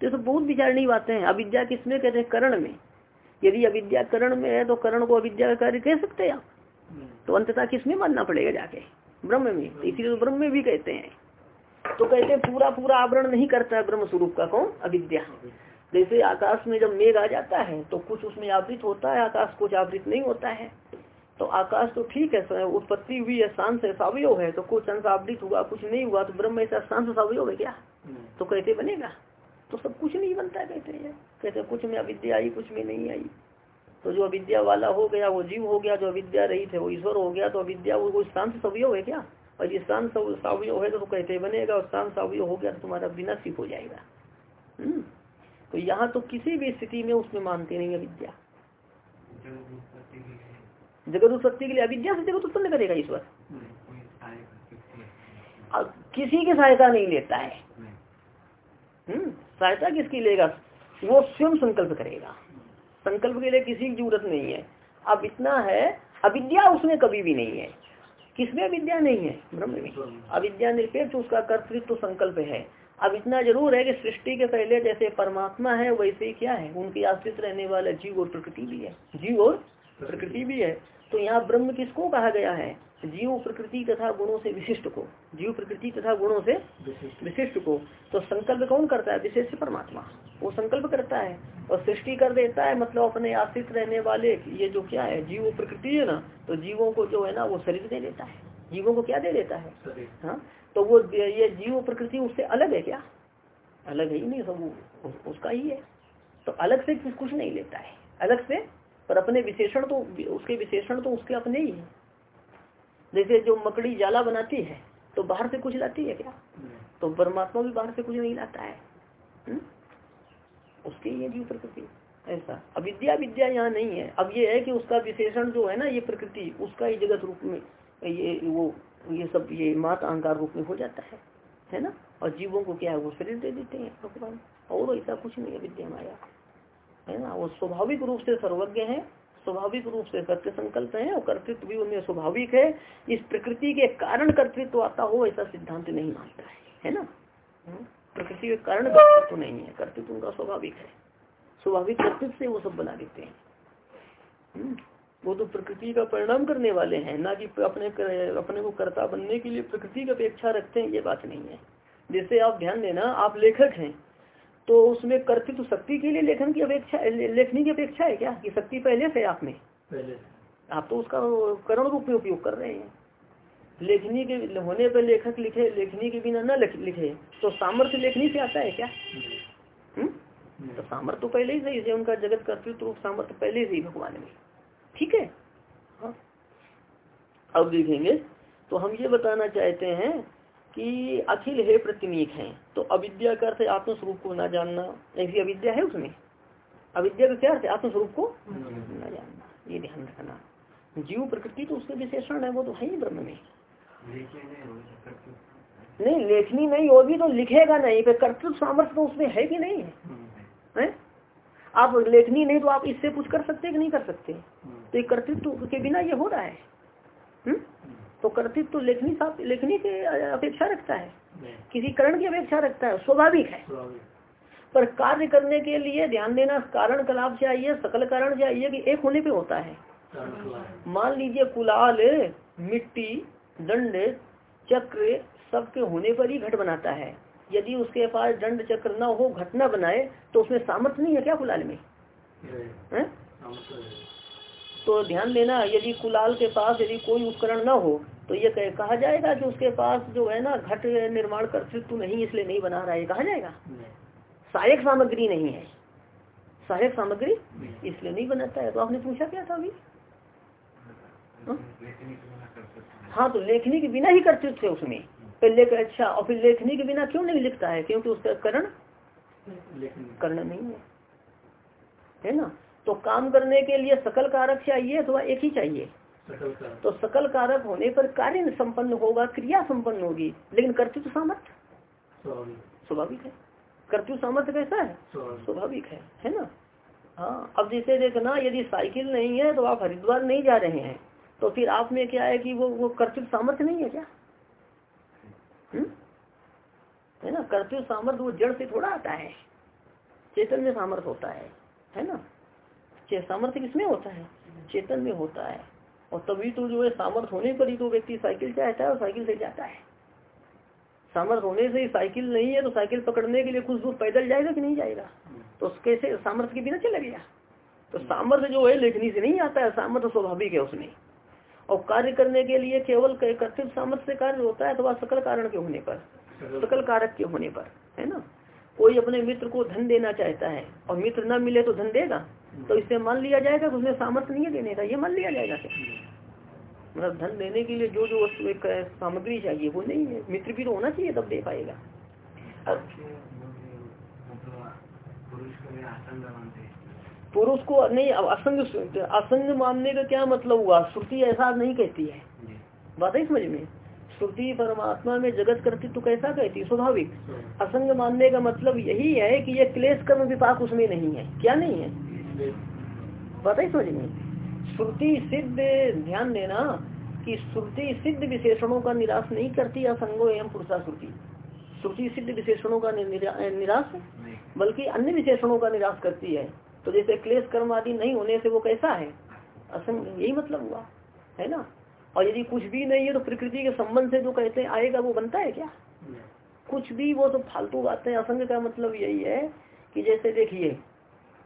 तो सब बहुत विचारणी बातें हैं। अविद्या किसमें कहते हैं? करण में। यदि अविद्या करण में है तो करण को अविद्या का कार्य कह सकते हैं आप। तो अंततः किसमें मानना पड़ेगा जाके? ब्रह्म में। इसीलिए तो ब्रह्म में भी कहते हैं। तो कहते पूरा पूरा आवरण नहीं करता है ब्रह्म स्वरूप का कौन? अविद्या। जैसे आकाश में जब मेघ आ जाता है तो कुछ उसमें आवृत होता है, आकाश कुछ आवृत नहीं होता है। तो आकाश तो ठीक है उत्पत्ति हुई है, शांत है है तो कुछ अंश आवृत हुआ, कुछ नहीं हुआ तो ब्रह्म ऐसा शांत सवयव है क्या? तो कैसे बनेगा। तो सब कुछ नहीं बनता है, कहते हैं। कहते कुछ में अविद्या आई, कुछ में नहीं आई। तो जो अविद्या वाला हो गया, वो जीव हो गया, जो अविद्या रही थे वो ईश्वर हो गया तो अविद्या वो शांत सवयव है क्या? और ये शांत सवयव है तो कहते बनेगा और शांत सवयव हो गया तो तुम्हारा बिना विनाशिक हो जाएगा। हम्म। तो यहाँ तो किसी भी स्थिति में उसमें मानते नहीं अविद्या जगत उत्पत्ति के लिए अविद्या से जगत उत्पन्न करेगा ईश्वर किसी की सहायता नहीं लेता है। हम्म। सहायता किसकी लेगा? वो स्वयं संकल्प करेगा। संकल्प के लिए किसी की ज़रूरत नहीं है। अब इतना है, अविद्या उसमें कभी भी नहीं है। किसमें अविद्या नहीं है? ब्रह्म में। अविद्या निरपेक्ष उसका कर्तृत्व संकल्प है। अब इतना ज़रूर है कि सृष्टि के पहले जैसे परमात्मा है वैसे ही क्या है? उनकी आश्रित रहने वाला जीव और प्रकृति भी है। जीव और प्रकृति भी है। तो यहाँ ब्रह्म किसको कहा गया है? जीव प्रकृति तथा गुणों से विशिष्ट को। जीव प्रकृति तथा गुणों से विशिष्ट। को। तो संकल्प कौन करता है? विशेष परमात्मा। वो संकल्प करता है और सृष्टि कर देता है मतलब अपने आश्रित रहने वाले ये जो क्या है जीव प्रकृति है ना तो जीवों को जो है ना वो शरीर दे देता है। जीवों को क्या दे देता है? हाँ तो वो ये जीव प्रकृति उससे अलग है क्या? अलग है ही नहीं सब उसका ही है। तो अलग से कुछ नहीं लेता है। अलग से पर अपने विशेषण तो उसके विशेषण तो उसके अपने ही है। जैसे जो मकड़ी जाला बनाती है तो बाहर से कुछ लाती है क्या? तो परमात्मा भी बाहर से कुछ नहीं लाता है। हुँ? उसके ये जीव प्रकृति ऐसा। अविद्या विद्या यहाँ नहीं है। अब ये है कि उसका विशेषण जो है ना ये प्रकृति उसका ही जगत रूप में ये वो ये सब ये मात अहंकार रूप में हो जाता है। है ना? और जीवों को क्या है? वो शरीर दे देते हैं भगवान। और ऐसा कुछ नहीं है विद्या माया। है ना? वो स्वाभाविक रूप से सर्वज्ञ है स्वाभाविक रूप से सत्य संकल्प है और कर्तृत्व भी उनमें स्वाभाविक है। इस प्रकृति के कारण कर्तृत्व आता हो ऐसा सिद्धांत नहीं मानता है। है ना? हम्म? प्रकृति के कारण कर्तृत्व नहीं है कर्तृत्व उनका स्वाभाविक है। स्वाभाविक कर्तृत्व से वो सब बना देते हैं। हम्म? वो तो प्रकृति का परिणाम करने वाले हैं ना कि अपने कर, अपने को कर्ता बनने के लिए प्रकृति की अपेक्षा रखते हैं ये बात नहीं है। जैसे आप ध्यान देना आप लेखक हैं तो उसमें कर्तृत्व शक्ति के लिए लेखन की अपेक्षा लेखनी की अपेक्षा है क्या? कि शक्ति पहले से आप में? पहले आप तो उसका करण रूप में उपयोग कर रहे हैं। लेखनी के होने पर लेखक लिखे लेखनी के बिना न लिखे तो सामर्थ्य लेखनी से आता है क्या? हम्म? तो सामर्थ्य तो पहले ही सही से उनका जगत कर्तृत्व सामर्थ्य पहले से ही भगवान में ठीक है? हाँ। अब देखेंगे तो हम ये बताना चाहते हैं कि अखिल है प्रतिमीक है। तो अविद्या का अर्थ आत्मस्वरूप को ना जानना। ऐसी अविद्या है उसमें? अविद्या का क्या अर्थ आत्मस्वरूप को न जानना। ये ध्यान रखना। जीव प्रकृति तो उसके विशेषण है वो तो है ही ब्रह्म में। नहीं लेखनी नहीं होगी तो लिखेगा नहीं फिर कर्तृत्व सामर्थ्य तो उसमें है कि नहीं। है, है? आप लेखनी नहीं तो आप इससे कुछ कर सकते कि नहीं कर सकते? तो कर्तृत्व के बिना ये हो रहा है। हुँ? तो कर्तृत्व तो लेखनी लेखनी की अपेक्षा रखता है। किसी करण की अपेक्षा रखता है स्वाभाविक है। पर कार्य करने के लिए ध्यान देना कारण कलाप चाहिए सकल कारण चाहिए कि एक होने पे होता है। मान लीजिए कुलाल मिट्टी दंड चक्र सबके होने पर ही घट बनाता है यदि उसके पास दंड चक्र न हो घट न बनाए तो उसमें सामर्थ्य नहीं है क्या कुलाल में है? तो ध्यान देना यदि कुलाल के पास यदि कोई उपकरण न हो तो ये कहा जाएगा कि उसके पास जो है ना घट निर्माण कर्तृत्व नहीं इसलिए नहीं बना रहा है कहा जाएगा सहायक सामग्री नहीं है सहायक सामग्री इसलिए नहीं बनाता है तो आपने पूछा क्या था अभी हाँ, तो लेखनी के बिना ही कर्तृत्व है उसमें। पहले का अच्छा और फिर लेखनी के बिना क्यों नहीं लिखता है? क्योंकि उसका करण कर्ण नहीं है। है ना? तो काम करने के लिए सकल कारक चाहिए अथवा एक ही चाहिए? तो सकल कारक होने पर कार्य संपन्न होगा क्रिया संपन्न होगी। लेकिन कर्तृत्व सामर्थ्य? स्वाभाविक। है। कर्तव्य सामर्थ्य कैसा है? स्वाभाविक है। है ना? हाँ अब जैसे देखना यदि साइकिल नहीं है तो आप हरिद्वार नहीं जा रहे हैं। तो फिर आप में क्या है कि वो वो कर्तव्य सामर्थ्य नहीं है क्या? हुँ? हम्म? है ना? कर्तव्य सामर्थ्य वो जड़ से थोड़ा आता है। चेतन में सामर्थ्य होता है। है ना? सामर्थ्य किसमें होता है? चेतन में होता है। और तभी तो जो है, सामर्थ्य होने पर ही तो व्यक्ति साइकिल चाहता है और साइकिल से जाता है। सामर्थ्य होने से ही साइकिल नहीं है तो साइकिल पकड़ने के लिए कुछ दूर पैदल जाएगा कि नहीं जाएगा? तो कैसे सामर्थ्य के बिना चला गया? तो सामर्थ्य जो है, लेखनी से नहीं आता है। सामर्थ्य स्वाभाविक है उसमें। और कार्य करने के लिए केवल कर्तव्य सामर्थ्य कार्य होता है, अथवा सकल कारण के होने पर। सकल कारक के होने पर, है ना? कोई अपने मित्र को धन देना चाहता है, और मित्र न मिले तो धन देगा? तो इससे मान लिया जाएगा तो उसमें सामर्थ्य नहीं है देने का, ये मान लिया जाएगा मतलब धन देने के लिए जो जो वस्तु एक सामग्री चाहिए, वो नहीं है। मित्र भी तो होना चाहिए तब दे पाएगा। पुरुष को नहीं असंग असंग मानने का क्या मतलब हुआ? श्रुति ऐसा नहीं कहती है। बात है समझ में? श्रुति परमात्मा में जगत करती तो कैसा कहती? स्वाभाविक। असंग मानने का मतलब यही है कि ये क्लेश कर्म विपाक उसमें नहीं है। क्या नहीं है? बात ही समझ में? श्रुति सिद्ध ध्यान देना कि श्रुति सिद्ध विशेषणों का निराश नहीं करती असंगो एवं पुरुषा श्रुति। श्रुति सिद्ध विशेषणों का निराश? बल्कि अन्य विशेषणों का निराश करती है। तो जैसे क्लेश कर्म आदि नहीं होने से वो कैसा है? असंग, यही मतलब हुआ, है ना? और यदि कुछ भी नहीं है तो प्रकृति के संबंध से जो कहते हैं, आएगा, वो बनता है क्या? कुछ भी, वो तो फालतू बातें, असंग का मतलब यही है कि जैसे देखिए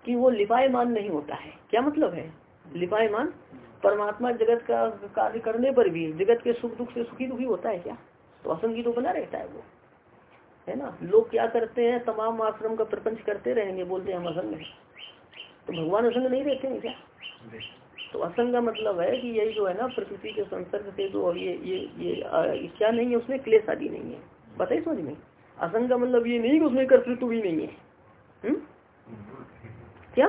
कि वो लिपायमान नहीं होता है। क्या मतलब है? लिपायमान? परमात्मा जगत का कार्य करने पर भी, जगत के सुख दुख से सुखी दुखी होता है क्या? तो असंगी तो बना रहता है वो, है ना? लोग क्या करते हैं, तमाम आश्रम का प्रपंच करते रहेंगे, बोलते हैं हम असंग तो भगवान असंग नहीं रहते हैं क्या? तो असंग का मतलब है कि यही जो है ना प्रकृति के संसर्ग से जो ये ये ये क्या नहीं है उसमें क्लेश आदि नहीं है। बताइए समझ में? असंग का मतलब ये नहीं कि उसमें कर्तृत्व भी नहीं है। हुँ? हम्म? क्या?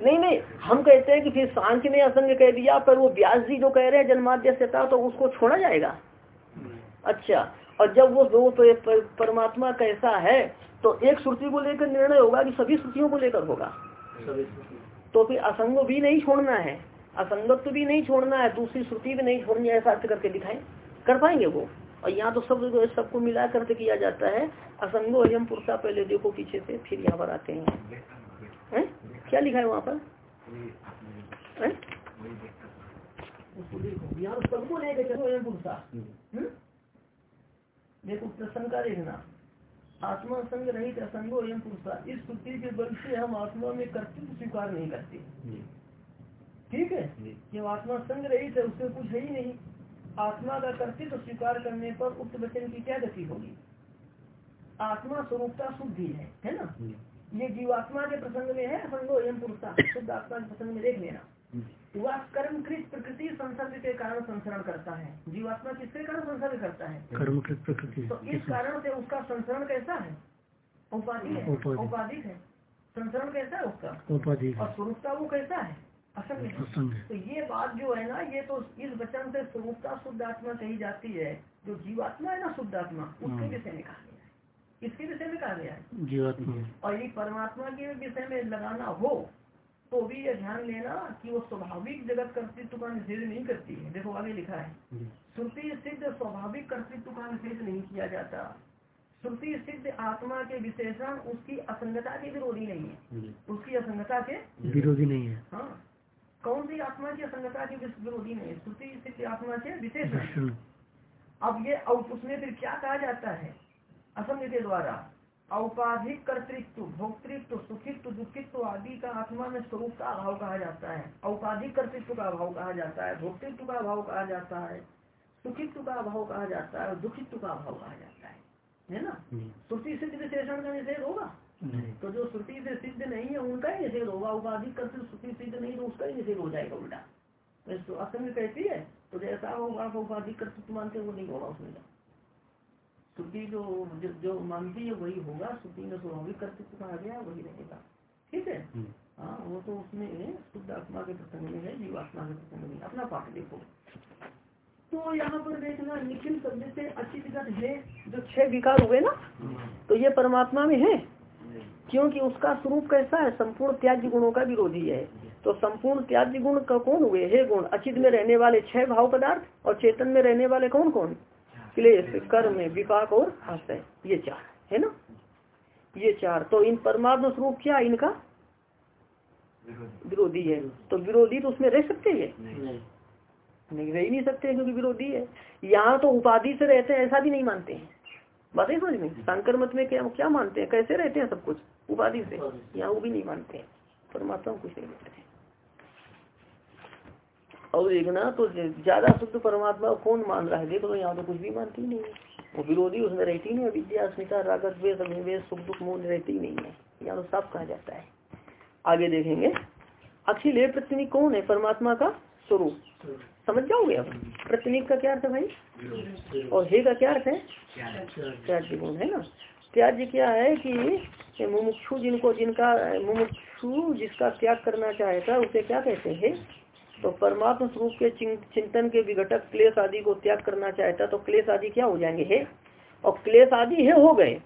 नहीं नहीं हम कहते हैं कि फिर सांख्य ने असंग कह दिया पर वो व्यास जी जो कह रहे हैं जन्माद्यता तो उसको छोड़ा जाएगा। अच्छा और जब वो दो परमात्मा कैसा है तो एक श्रुति को लेकर निर्णय होगा कि सभी श्रुतियों को लेकर होगा। तो फिर असंग भी नहीं छोड़ना है असंगत्व भी नहीं छोड़ना है दूसरी श्रुति भी नहीं छोड़नी है ऐसा अर्थ करके दिखाए। कर पाएँगे वो? और यहाँ तो सब सबको मिला करके किया जाता है असंगो अयम पुरुषा पहले देखो पीछे से फिर यहाँ पर आते हैं। है? क्या लिखा है वहाँ पर? है? यहाँ सबको लेके चलो एम पुरुषा। हम्म? देखो प्रसंग का देखना। आत्मा संग रहित असंगो एवं पुरुषा। इस श्रुति के बल से हम आत्मा में कर्तव्य स्वीकार नहीं करते। ठीक है? जब आत्मा संग रहित है उससे कुछ है ही नहीं। आत्मा का कर्तव्य स्वीकार करने पर उक्त वचन की क्या गति होगी? आत्मा स्वरूपता शुद्धि है है ना? ये जीवात्मा के प्रसंग में है संगो एवं पुरुषा। शुद्ध आत्मा के प्रसंग में देख लेना। वह कर्मकृत प्रकृति संसर्ग के कारण संसरण करता है। जीवात्मा किसके कारण संसर्ग करता है? कर्मकृत प्रकृति। तो इस कारण से उसका संसरण कैसा है? उपाधि है। उपाधिक है। संसरण कैसा है उसका? उपाधि और स्वरूपता वो कैसा है? असंग तो ये बात जो है ना ये तो इस वचन से स्वरूपता शुद्ध आत्मा कही जाती है। जो जीवात्मा है ना शुद्ध आत्मा उसके हाँ। विषय में कहा गया है। इसके विषय में कहा गया है? जीवात्मा। और यदि परमात्मा के विषय में लगाना हो तो भी ये ध्यान लेना कि वो स्वाभाविक जगत कर्तृत्व का निषेध नहीं करती है। देखो आगे लिखा है श्रुति सिद्ध स्वाभाविक कर्तृत्व का निषेध नहीं किया जाता। श्रुति सिद्ध आत्मा के विशेषण उसकी असंगता के विरोधी नहीं है। उसकी असंगता के विरोधी नहीं है। हाँ। कौन सी आत्मा की असंगता के विरोधी नहीं है? श्रुति सिद्ध आत्मा के विशेषण। अब ये उसमें फिर क्या कहा जाता है? असंग के द्वारा। औपाधिक कर्तृत्व भोक्तृत्व सुखित्व दुखित्व आदि का आत्मा में स्वरूप का अभाव कहा जाता है। औपाधिक कर्तृत्व का अभाव कहा जाता है भोक्तृत्व का अभाव कहा जाता है सुखित्व का अभाव कहा जाता है और दुखित्व का अभाव कहा जाता है। है ना? श्रुति सिद्ध विशेषण का निषेध होगा? तो जो श्रुति से सिद्ध नहीं है उनका ही निषेध होगा। उपाधिक कर्तृत्व श्रुति सिद्ध नहीं तो उसका ही निषेध हो जाएगा उल्टा। तो असंग कहती है तो जैसा होगा उपाधिक कर्तृत्व मानते वो नहीं होगा उसमें। श्रुति जो जो, जो मानती है वही होगा श्रुति में स्वाभाविक कर्तृत्व कहा गया वही रहेगा। ठीक है? हाँ वो तो उसमें शुद्ध आत्मा के प्रसंग में है जीवात्मा के प्रसंग में अपना पाठ देखो। तो यहाँ पर देखना निखिल शब्द से अच्छी विगत है जो छह विकार हुए ना तो ये परमात्मा में है? क्योंकि उसका स्वरूप कैसा है संपूर्ण त्याज्य गुणों का विरोधी है। तो संपूर्ण त्याज्य गुण का कौन हुए? हे गुण अचित में रहने वाले छह भाव पदार्थ और चेतन में रहने वाले कौन कौन क्लेश कर्म विपाक और आशय ये चार है ना? ये चार। तो इन परमात्मा स्वरूप क्या इनका? विरोधी। है। तो विरोधी तो उसमें रह सकते हैं? नहीं। रह ही नहीं सकते क्योंकि विरोधी है। यहाँ तो उपाधि से रहते हैं ऐसा भी नहीं मानते हैं। बात है समझ में? शंकर मत में क्या क्या मानते हैं? कैसे रहते हैं सब कुछ? उपाधि से। यहाँ वो भी नहीं मानते हैं। परमात्मा कुछ नहीं मानते हैं। और देखना तो ज़्यादा शुद्ध परमात्मा कौन मान रहा है? देखो तो यहाँ तो कुछ भी मानती नहीं है। वो विरोधी उसमें रहती नहीं है, विद्या अस्मिता रागत द्वेष, अभिनिवेश, सुख, दुख, मोह, रहती नहीं है। यहाँ तो साफ़ कहा जाता है। आगे देखेंगे। अखिल प्रतिनिक कौन है? परमात्मा का स्वरूप। समझ जाओगे अब प्रतिनिक का क्या अर्थ है भाई? और हे का क्या अर्थ है? त्याज्य गुण, है ना? त्याज्य क्या है कि मुमुक्षु जिनको जिनका, मुमुक्षु जिसका त्याग करना चाहे था उसे क्या कहते हैं? तो परमात्मा स्वरूप के चिंतन के विघटक क्लेश आदि को त्याग करना चाहता तो क्लेश आदि क्या हो जाएँगे? हे? और क्लेश आदि हे हो गए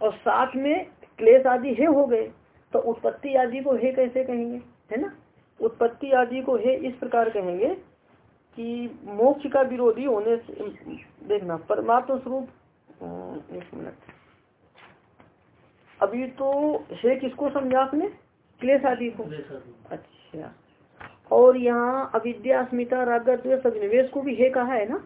और साथ में क्लेश आदि हे हो गए तो उत्पत्ति आदि को हे कैसे कहेंगे? है ना? उत्पत्ति आदि को हे इस प्रकार कहेंगे कि मोक्ष का विरोधी होने से देखना परमात्मा स्वरूप एक मिनट। अभी तो हे किसको समझा आपने? क्लेश आदि को। अच्छा। और यहाँ अविद्या अस्मिता रागत द्वेष अभिनिवेश को भी हे कहा है ना?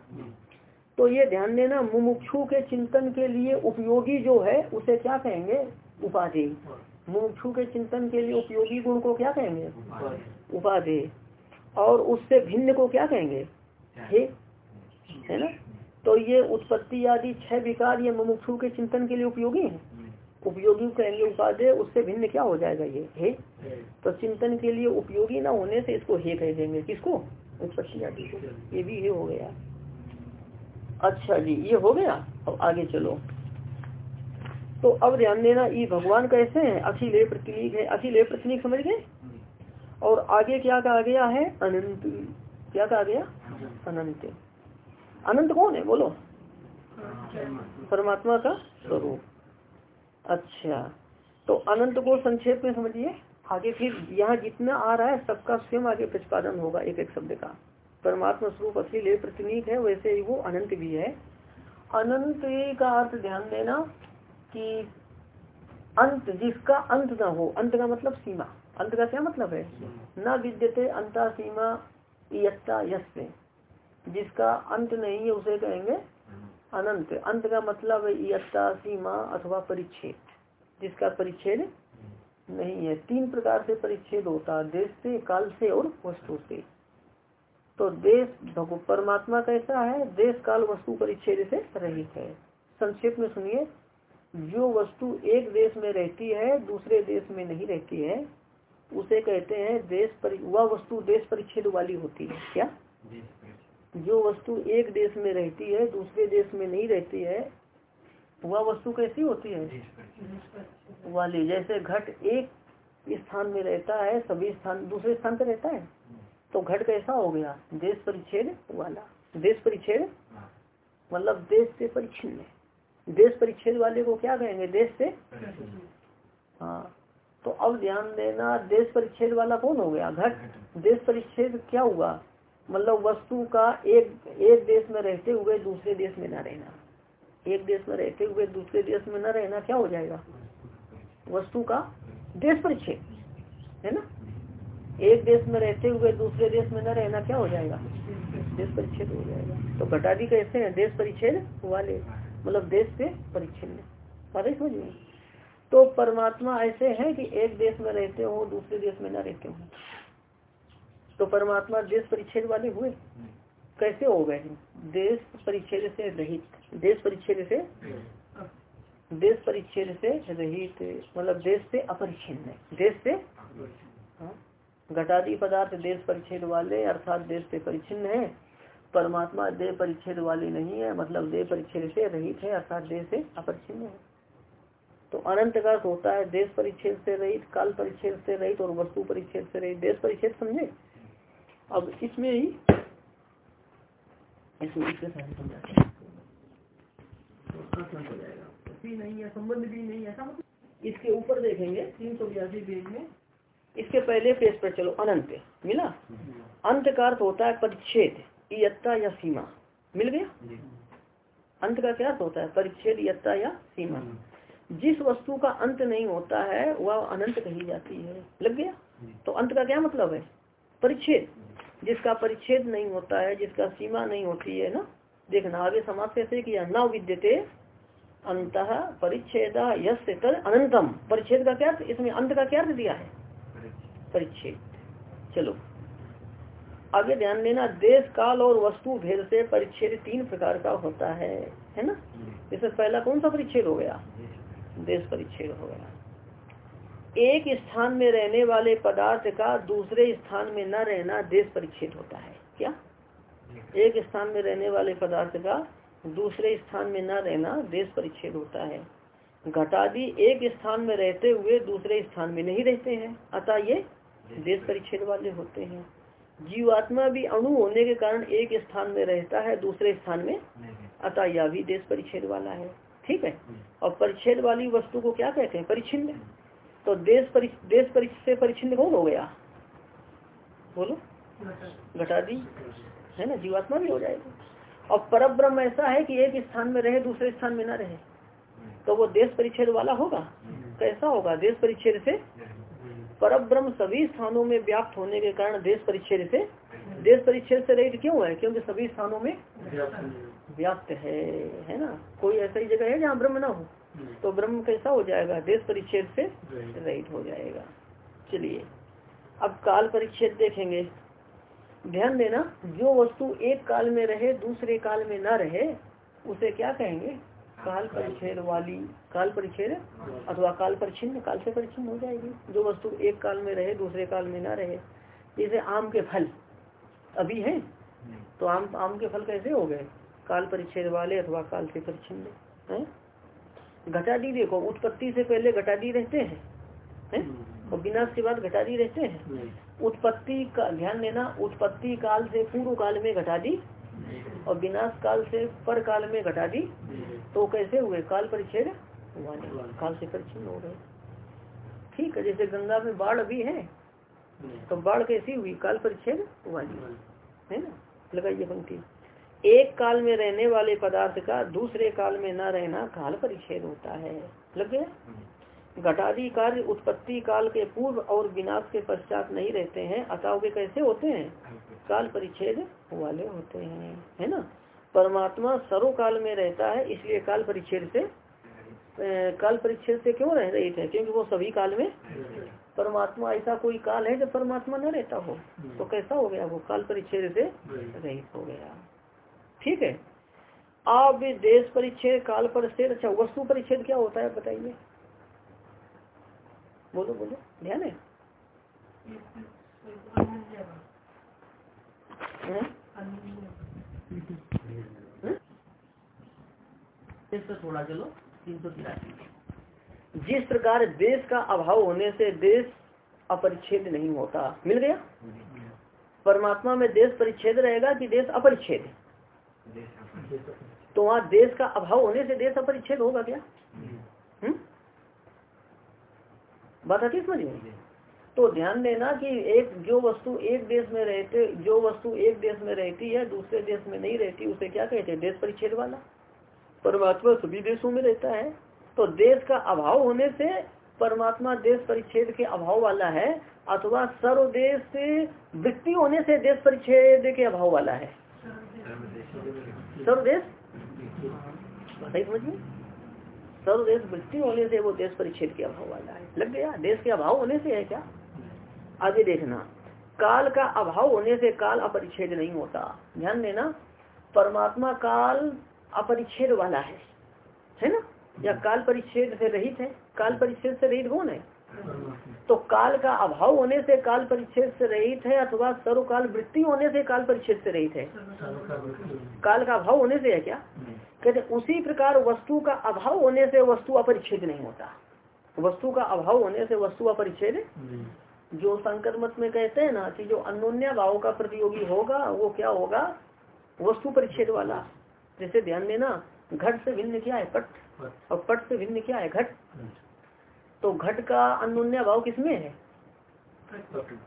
तो ये ध्यान देना मुमुक्षु के चिंतन के लिए उपयोगी जो है उसे क्या कहेंगे? उपाधि। मुमुक्षु के चिंतन के लिए उपयोगी गुण को क्या कहेंगे? उपाधि। और उससे भिन्न को क्या कहेंगे? हे। है ना? तो ये उत्पत्ति आदि छह विकार ये मुमुक्षु के चिंतन के लिए उपयोगी है? उपयोगी कहेंगे उपाधि उससे भिन्न क्या हो जाएगा ये? हे? तो चिंतन के लिए उपयोगी ना होने से इसको हे कह देंगे। किसको? उत्पत्ति ये भी हे हो गया। अच्छा जी, ये हो गया? अब आगे चलो। तो अब ध्यान देना, ये भगवान कैसे हैं? अखिल प्रतिनिक है। अखिल प्रतिनिक समझ गए? और आगे क्या कहा गया है? अनंत। क्या कहा गया? अनंत। अनंत कौन है? बोलो। परमात्मा का स्वरूप। अच्छा। तो अनंत को संक्षेप में समझिए, आगे फिर यहाँ जितना आ रहा है, सबका स्वयं आगे प्रतिपादन होगा एक एक शब्द का। परमात्मा स्वरूप अखिल ए प्रतिनिक है, वैसे ही वो अनंत भी है। अनंत का अर्थ ध्यान देना कि अंत, जिसका अंत ना हो, अंत का मतलब सीमा। अंत का क्या मतलब है? न विद्यते अंता सीमा यत्ता यस्य जिसका अंत नहीं है, उसे कहेंगे अनंत। अंत का मतलब है यत्ता सीमा अथवा परिच्छेद। जिसका परिच्छेद नहीं है। तीन प्रकार से परिच्छेद होता है। देश से, काल से और वस्तु से। तो देश परमात्मा कैसा है? देश, काल, वस्तु, परिच्छेद से रहित है। संक्षेप में सुनिए। जो वस्तु एक देश में रहती है, दूसरे देश में नहीं रहती है, उसे कहते हैं देश परि, वह वस्तु देश परिच्छेद वाली होती है। क्या? जो वस्तु एक देश में रहती है दूसरे देश में नहीं रहती है वह वस्तु कैसी होती है? वाली जैसे घट एक स्थान में रहता है सभी स्थान दूसरे स्थान पर रहता है तो घट कैसा हो गया? देश परिच्छेद वाला। देश परिच्छेद? मतलब देश से परिच्छिन्न देश परिच्छेद वाले को क्या कहेंगे? देश से? हाँ तो अब ध्यान देना देश परिच्छेद वाला कौन हो गया? घट। देश परिच्छेद क्या हुआ? मतलब वस्तु का एक एक देश में रहते हुए दूसरे देश में न रहना। एक देश में रहते हुए दूसरे देश में न रहना क्या हो जाएगा? वस्तु का देश परिच्छेद, है ना? एक देश में रहते हुए दूसरे देश में न रहना क्या हो जाएगा? देश परिच्छेद हो जाएगा। तो घटादी कैसे है? देश परिच्छेद वाले मतलब देश से पता समझ तो परमात्मा ऐसे है कि एक देश में रहते हो, दूसरे देश में न रहते हो। तो परमात्मा देश परिच्छेद वाले हुए? कैसे हो गए? देश परिच्छेद से रहित। देश परिच्छेद से? देश परिच्छेद से रहित मतलब देश से अपरिच्छिन्न देश से? हाँ। घटादी पदार्थ देश परिच्छेद वाले, अर्थात देश से परिच्छिन्न है। परमात्मा देह परिच्छेद वाले नहीं है मतलब देह परिच्छेद से रहित है, अर्थात देश से अपरिच्छिन्न है। तो अनंत का होता है, देश परिच्छेद से रहित, काल परिच्छेद से रहित और वस्तु परिच्छेद से रहित। देश परिच्छेद समझे? अब इसमें ही इसमें इसके साथ समझाते तो नहीं संबंध भी नहीं ऐसा इसके ऊपर देखेंगे तीन सौ बयासी पेज में। इसके पहले पेज पर चलो अनंत मिला? अंत का अर्थ होता है परिच्छेद इयत्ता या सीमा। मिल गया? अंत का क्या अर्थ होता है? परिच्छेद इयत्ता या सीमा। जिस वस्तु का अंत नहीं होता है वह अनंत कही जाती है। लग गया? तो अंत का क्या मतलब है? परिच्छेद। जिसका परिच्छेद नहीं होता है जिसका सीमा नहीं होती है ना देखना आगे समाज कैसे किया? न विद्यते अंत परिच्छेद यश तद अनंतम। परिच्छेद का क्या इसमें अंत का क्या अर्थ दिया है? परिच्छेद। चलो। आगे ध्यान देना देश काल और वस्तु भेद से परिच्छेद तीन प्रकार का होता है है ना? जैसे पहला कौन सा परिच्छेद हो गया? देश परिच्छेद हो गया। एक स्थान में रहने वाले पदार्थ का दूसरे स्थान में न रहना देश परिच्छेद होता है। क्या? एक स्थान में रहने वाले पदार्थ का दूसरे स्थान में न रहना देश परिच्छेद होता है। घटादी एक स्थान में रहते हुए दूसरे स्थान में नहीं रहते हैं। अतः ये देश परिच्छेद वाले होते हैं। जीवात्मा भी अणु होने के कारण एक स्थान में रहता है, दूसरे स्थान में अतः यह भी देश परिच्छेद वाला है। ठीक है? और परिच्छेद वाली वस्तु को क्या कहते हैं? परिच्छिन्न। तो देश परि देश से परिचिन कौन हो गया? बोलो। घटा दी। है ना? जीवात्मा भी हो जाएगा। और पर ब्रह्म ऐसा है कि एक स्थान में रहे दूसरे स्थान में ना रहे। तो वो देश परिच्छेद वाला होगा? कैसा होगा? देश परिच्छेद से? पर ब्रह्म सभी स्थानों में व्याप्त होने के कारण देश परिच्छेद से? देश परिच्छेद से रहित क्यों है? क्योंकि सभी स्थानों में व्याप्त है है ना? कोई ऐसा ही जगह है जहाँ ब्रह्म ना हो। तो ब्रह्म कैसा हो जाएगा? देश परिच्छेद से रहित हो जाएगा। चलिए अब काल परिच्छेद देखेंगे। ध्यान देना जो वस्तु एक काल में रहे दूसरे काल में ना रहे उसे क्या कहेंगे? काल परिच्छेद वाली। काल परिच्छेद? अथवा काल परिचिन काल से परिचिन हो जाएगी। जो वस्तु एक काल में रहे दूसरे काल में ना रहे। जैसे आम के फल अभी है तो आम आम के फल कैसे हो गए? काल परिच्छेद वाले अथवा काल से परिचिन है? घटादी देखो उत्पत्ति से पहले घटादी रहते हैं है? हम्म। और विनाश के बाद घटादी रहते हैं। उत्पत्ति का ध्यान देना उत्पत्ति काल से पूर्व काल में घटादी और विनाश काल से पर काल में घटादी तो कैसे हुए? काल परिच्छेद काल से परिच्छेद हो गए। ठीक है जैसे गंगा में बाढ़ अभी है तो बाढ़ कैसी हुई? काल परिच्छेद वाली है ना? लगाइए पंक्ति। एक काल में रहने वाले पदार्थ का दूसरे काल में न रहना काल परिच्छेद होता है। लग गया? घटादी कार्य उत्पत्ति काल के पूर्व और विनाश के पश्चात नहीं रहते हैं अतः वे कैसे होते हैं? काल परिच्छेद वाले होते हैं है ना? परमात्मा सर्व काल में रहता है इसलिए काल परिच्छेद से काल परिच्छेद से क्यों रह रही थे क्योंकि वो सभी काल में परमात्मा ऐसा कोई काल है जब परमात्मा न रहता हो? तो कैसा हो गया वो? काल परिच्छेद से रहित हो गया। ठीक है? आप देश परिच्छेद काल परिच्छेद अच्छा वस्तु परिच्छेद क्या होता है बताइए? बोलो बोलो ध्यान है? थोड़ा चलो तीन सौ तिरासी। जिस प्रकार देश का अभाव होने से देश अपरिच्छेद नहीं होता मिल गया? परमात्मा में देश परिच्छेद रहेगा कि देश अपरिच्छेद तो वहाँ देश का अभाव होने से देश अपरिच्छेद होगा क्या? हम्म? बात आती समझ में? तो ध्यान देना कि एक जो वस्तु एक देश में रहते, जो वस्तु एक देश में रहती है, दूसरे देश में नहीं रहती, उसे क्या कहते हैं? देश परिच्छेद वाला। परमात्मा सभी देशों में रहता है। तो देश का अभाव होने से परमात्मा देश परिच्छेद के अभाव वाला है, अथवा सर्वदेश वृत्ति होने से देश परिच्छेद के अभाव वाला है। सर्वदेश समझिए सर्वदेश होने से वो देश परिच्छेद के अभाव वाला है। लग गया? देश के अभाव होने से है क्या? आगे देखना। काल का अभाव होने से काल अपरिच्छेद नहीं होता। ध्यान देना, परमात्मा काल अपरिच्छेद वाला है। है ना? या काल परिच्छेद से रहित है? काल परिच्छेद से रहित कौन है? तो काल का अभाव होने से काल परिच्छेद से रहित है अथवा सर्वकाल वृत्ति होने से काल परिच्छेद से रहित है? काल का अभाव होने से है क्या? कहते उसी प्रकार वस्तु का अभाव होने से वस्तु अपरिच्छेद नहीं होता। वस्तु का अभाव होने से वस्तु अपरिच्छेद जो संकर मत में कहते हैं ना कि जो अन्योन्या भाव का प्रतियोगी होगा वो क्या होगा? वस्तु परिच्छेद वाला। जैसे ध्यान देना घट से भिन्न क्या है? पट। और पट से भिन्न क्या है? घट। तो घट का अन्योन्या भाव किसमें है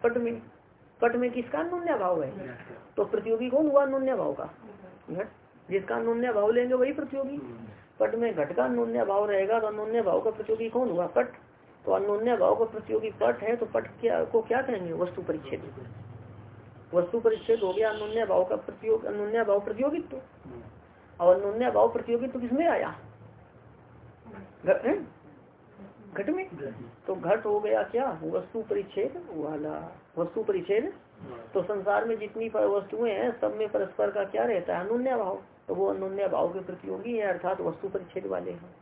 पट में पट में किसका अन्योन्या भाव है तो प्रतियोगी कौन हुआ अन्योन्या भाव का घट जिसका अन्योन्या भाव लेंगे वही प्रतियोगी पट में घट का अन्योन्या भाव रहेगा तो अन्योन्या भाव का प्रतियोगी कौन हुआ पट तो अन्योन्या भाव का प्रतियोगी पट है तो पट को क्या कहेंगे वस्तु परिच्छेद वस्तु परिच्छेद हो गया अन्योन्या भाव का प्रतियोग अन्योन्या भाव प्रतियोगित्व और अन्योन्या भाव प्रतियोगित्व किसमें आया घट में? तो घट हो गया क्या? वस्तु परिच्छेद? वाला। वस्तु परिच्छेद? तो संसार में जितनी वस्तुएँ हैं सब में परस्पर का क्या रहता है? अनुन्या भाव। तो वो अनुन्या भाव के प्रतियोगी है अर्थात वस्तु परिच्छेद वाले हैं।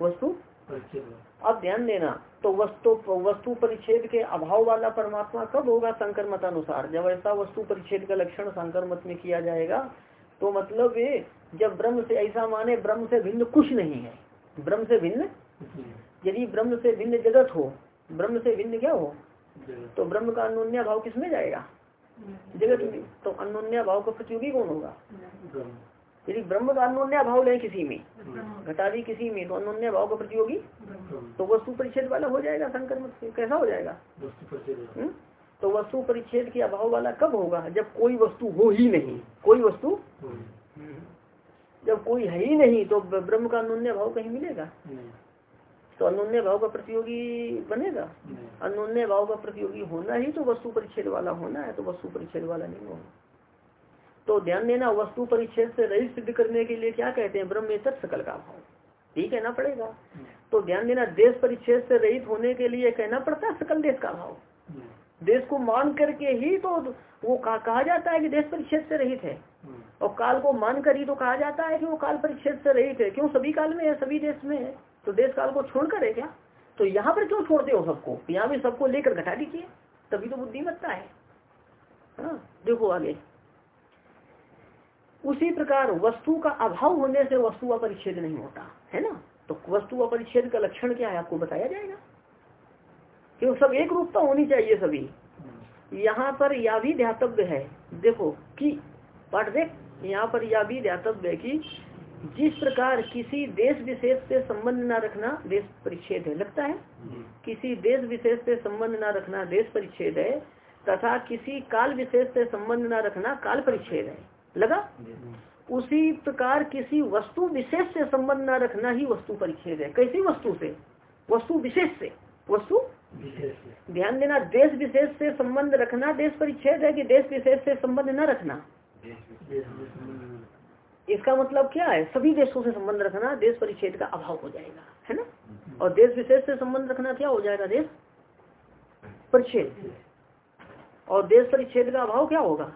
वस्तु? अब ध्यान देना तो वस्तु वस्तु परिच्छेद के अभाव वाला परमात्मा कब होगा संकर मत अनुसार जब ऐसा वस्तु परिच्छेद का लक्षण संकर मत में किया जाएगा तो मतलब ये जब ब्रह्म से ऐसा माने ब्रह्म से भिन्न कुछ नहीं है। ब्रह्म से भिन्न यदि ब्रह्म से भिन्न जगत हो ब्रह्म से भिन्न क्या हो? तो ब्रह्म का अनुन्या भाव किसमें जाएगा? जगत में। तो अनुन्या भाव का प्रतियोगी कौन होगा? यदि ब्रह्म का अनुन्या भाव ले किसी में घटादी किसी में तो अनुन्या भाव का प्रतियोगी? तो वस्तु परिच्छेद वाला हो जाएगा संकर मत से। कैसा हो जाएगा? हम्म? तो वस्तु परिच्छेद के अभाव वाला कब होगा? जब कोई वस्तु हो ही नहीं। कोई वस्तु? जब कोई है ही नहीं तो ब्रह्म का अनुन्य भाव कहीं मिलेगा? तो अनुन्य भाव का प्रतियोगी बनेगा। अनुन्य भाव का प्रतियोगी होना ही तो वस्तु परिच्छेद वाला होना है तो वस्तु परिच्छेद वाला नहीं होगा। तो ध्यान देना वस्तु परिच्छेद से रही सिद्ध करने के लिए क्या कहते हैं? ब्रह्म सकल का भाव। ठीक है ना पड़ेगा? तो ध्यान देना देश परिच्छेद से रहित होने के लिए कहना पड़ता है सकल देश का भाव। देश को मान करके ही तो वो कहा, कहा जाता है कि देश परिच्छेद से रहित है। और काल को मान कर ही तो कहा जाता है कि वो काल परिच्छेद से रहित है। क्यों? सभी काल में है सभी देश में है। तो देश काल को छोड़कर है क्या? तो यहाँ पर क्यों छोड़ते हो सबको? यहाँ भी सबको लेकर घटा दीजिए। तभी तो बुद्धिमत्ता है। हाँ देखो आगे। उसी प्रकार वस्तु का अभाव होने से वस्तु अपरिच्छेद नहीं होता, है ना? तो वस्तु अपरिच्छेद का लक्षण क्या है? आपको बताया जाएगा। क्यों? सब एक रूपता होनी चाहिए सभी। यहाँ पर यह भी ध्यातव्य है। देखो कि पाठ देख, यहाँ पर यह भी ध्यातव्य है कि जिस प्रकार किसी देश विशेष से संबंध न रखना देश परिच्छेद है लगता है? किसी देश विशेष से संबंध न रखना देश परिच्छेद है तथा किसी काल विशेष से संबंध न रखना काल परिच्छेद है। लगा? उसी प्रकार किसी वस्तु विशेष से संबंध न रखना ही वस्तु परिच्छेद है। कैसी वस्तु से? वस्तु विशेष से। वस्तु? ध्यान देना देश विशेष से संबंध रखना देश परिच्छेद है कि देश विशेष से संबंध न रखना। इसका मतलब क्या है? सभी देशों से संबंध रखना देश परिच्छेद का अभाव हो जाएगा है ना? और देश विशेष से संबंध रखना क्या हो जाएगा देश? परिच्छेद। और देश परिच्छेद का अभाव क्या होगा?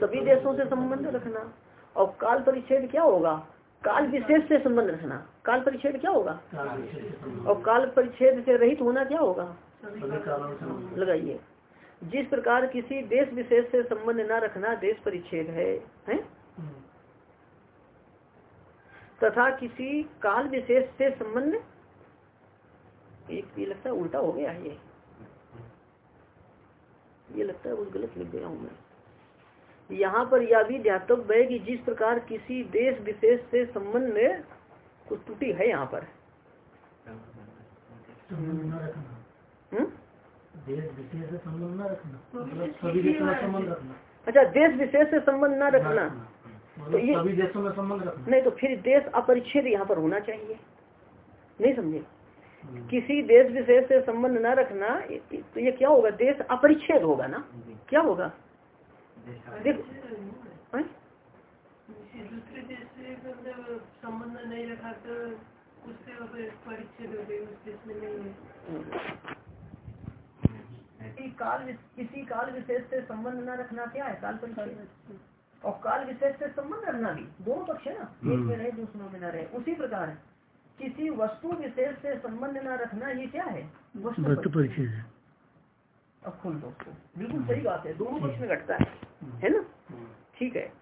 सभी देशों से संबंध रखना। और काल परिच्छेद क्या होगा? काल विशेष से संबंध रखना। काल परिच्छेद क्या होगा? और काल परिच्छेद से रहित होना क्या होगा? लगाइए। जिस प्रकार किसी देश विशेष से संबंध न रखना देश परिच्छेद है, है? तथा किसी काल विशेष से संबंध? एक ये लगता है उल्टा हो गया ये। ये लगता है कुछ गलत लिख गया हूँ मैं। यहाँ पर यह भी ध्यातव्य है कि जिस प्रकार किसी देश विशेष से संबंध में कुछ त्रुटि है यहाँ पर? देश विशेष से संबंध न रखना। सभी देशों में संबंध रखना। अच्छा देश विशेष से संबंध न रखना। मतलब ये- सभी देशों में संबंध रखना नहीं तो फिर देश अपरिच्छेद यहाँ पर होना चाहिए। नहीं समझे? हम्म। किसी देश विशेष से संबंध न रखना तो ये क्या होगा? देश अपरिच्छेद होगा ना? क्या होगा? देख दूसरे देश से मतलब संबंध नहीं रखा तो उससे परिच्छेद हो गई उस देश में नहीं है। किसी काल विश- किसी काल विशेष से संबंध न रखना क्या है? काल परिच्छेद। और काल विशेष से संबंध रखना भी। दोनों पक्ष है ना। एक में रहे दूसरों में न रहे। उसी प्रकार किसी वस्तु विशेष से संबंध न रखना ये क्या है? वस्तु परिचय है। अब खोल दो बिल्कुल सही बात है। दोनों पक्ष में घटता है। है ना? ठीक है।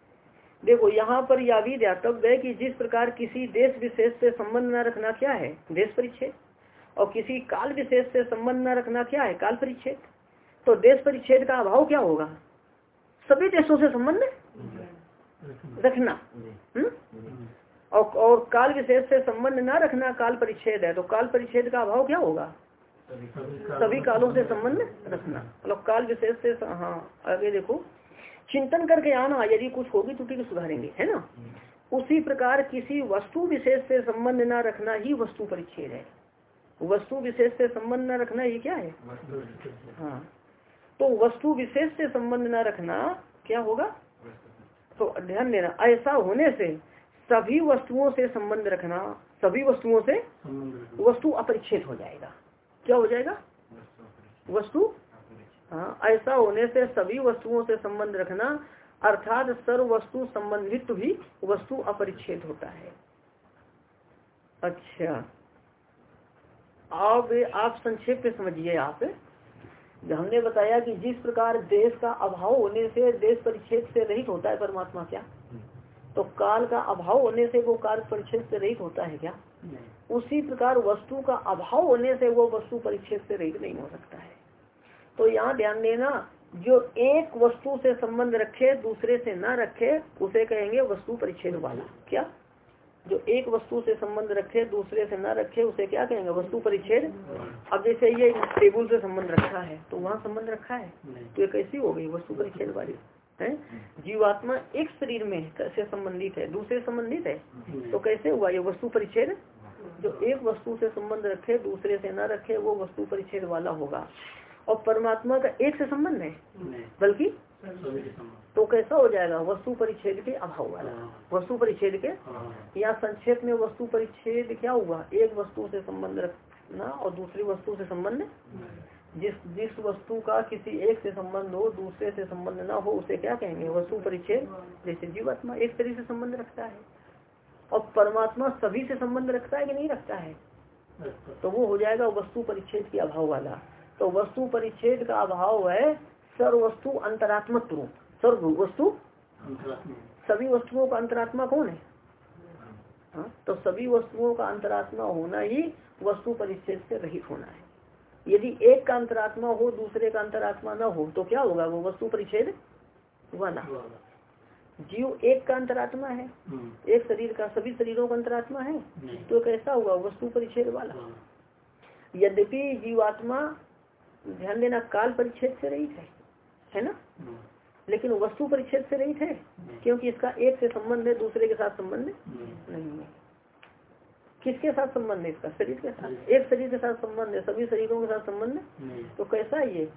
देखो यहाँ पर यह भी ध्यातव्य है कि जिस प्रकार किसी देश विशेष से संबंध न रखना क्या है? देश परिच्छेद। और किसी काल विशेष से संबंध न रखना क्या है? काल परिच्छेद। तो देश परिच्छेद का अभाव क्या होगा? सभी देशों से संबंध रखना। हम्म? और, और काल विशेष से संबंध न रखना काल परिच्छेद है तो काल परिच्छेद का अभाव क्या होगा? सभी कालों से संबंध रखना। मतलब काल विशेष से हाँ आगे देखो। चिंतन करके आना यदि कुछ होगी त्रुटि को सुधारेंगे है ना? उसी प्रकार किसी वस्तु विशेष से संबंध न रखना ही वस्तु परिच्छेद है। वस्तु विशेष से संबंध न रखना ये क्या है? हाँ। तो वस्तु विशेष से संबंध न रखना क्या होगा? तो ध्यान देना ऐसा होने से सभी वस्तुओं से संबंध रखना सभी वस्तुओं से वस्तु अपरिच्छेद हो जाएगा। क्या हो जाएगा? वस्तु हाँ ऐसा होने से सभी वस्तुओं से संबंध रखना अर्थात सर्व वस्तु संबंधित भी वस्तु अपरिच्छेद होता है। अच्छा। अब आप संक्षेप में समझिए आप। हमने बताया कि जिस प्रकार देश का अभाव होने से देश परिच्छेद से रहित होता है परमात्मा क्या? तो काल का अभाव होने से वो काल परिच्छेद से रहित होता है क्या? उसी प्रकार वस्तु का अभाव होने से वो वस्तु परिच्छेद से रहित नहीं हो सकता है। तो यहाँ ध्यान देना जो एक वस्तु से संबंध रखे दूसरे से न रखे उसे कहेंगे वस्तु परिच्छेद वाला। क्या? जो एक वस्तु से संबंध रखे दूसरे से न रखे उसे क्या कहेंगे? वस्तु परिच्छेद? अब जैसे ये टेबल से संबंध रखा है तो वहाँ संबंध रखा है? तो ये कैसी हो गई वस्तु परिच्छेद वाली? है? जीवात्मा एक शरीर में कैसे संबंधित है दूसरे संबंधित है? तो कैसे हुआ ये वस्तु परिच्छेद? जो एक वस्तु से संबंध रखे दूसरे से न रखे वो वस्तु परिच्छेद वाला होगा। और परमात्मा का एक से संबंध है? बल्कि तो कैसा हो जाएगा? वस्तु परिच्छेद के अभाव वाला। वस्तु परिच्छेद के? या संक्षेप में वस्तु परिच्छेद क्या हुआ? एक वस्तु से संबंध रखना और दूसरी वस्तु से संबंध? जिस जिस वस्तु का किसी एक से संबंध हो दूसरे से संबंध ना हो उसे क्या कहेंगे? वस्तु परिच्छेद। जैसे जीवात्मा एक शरीर से संबंध रखता है और परमात्मा सभी से संबंध रखता है कि नहीं रखता है। तो वो हो जाएगा वस्तु परिच्छेद के अभाव वाला। तो वस्तु परिच्छेद का अभाव है सर्व वस्तु अंतरात्मक रूप। सर्व वस्तु? सभी वस्तुओं का अंतरात्मा कौन है? हाँ? तो सभी वस्तुओं का अंतरात्मा होना ही वस्तु परिच्छेद से रहित होना है। यदि एक का अंतरात्मा हो, दूसरे का अंतरात्मा न हो तो क्या होगा वो वस्तु परिच्छेद? वाला जीव एक का अंतरात्मा है। एक शरीर का, सभी शरीरों का अंतरात्मा है। तो कैसा हुआ वस्तु परिच्छेद वाला। यद्यपि जीवात्मा, ध्यान देना, काल परिच्छेद से रहित है। है ना? लेकिन वस्तु परिच्छेद से रहित है क्योंकि इसका एक से संबंध है दूसरे के साथ संबंध नहीं है। किसके साथ संबंध है इसका? शरीर के साथ। एक शरीर के साथ संबंध है सभी शरीरों के साथ संबंध है? तो कैसा है ये?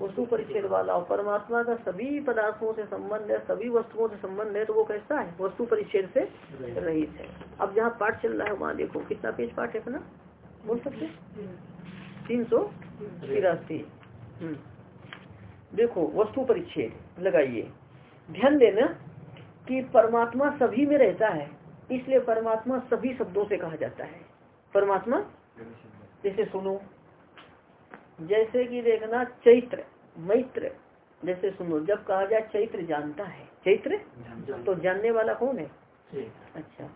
वस्तु परिच्छेद वाला और परमात्मा का सभी पदार्थों से संबंध है सभी वस्तुओं से संबंध है तो वो कैसा है? वस्तु परिच्छेद से रहित। है। अब जहाँ पाठ चल रहा है वहाँ देखो कितना पेज पाठ है अपना? बोल सकते तीन सौ तिरासी। हम्म। देखो वस्तु परिच्छेद लगाइए। ध्यान देना कि परमात्मा सभी में रहता है इसलिए परमात्मा सभी शब्दों से कहा जाता है। परमात्मा? जैसे सुनो जैसे कि देखना चैत्र मैत्र जैसे सुनो जब कहा जाए चैत्र जानता है। चैत्र? तो जानने वाला कौन है? अच्छा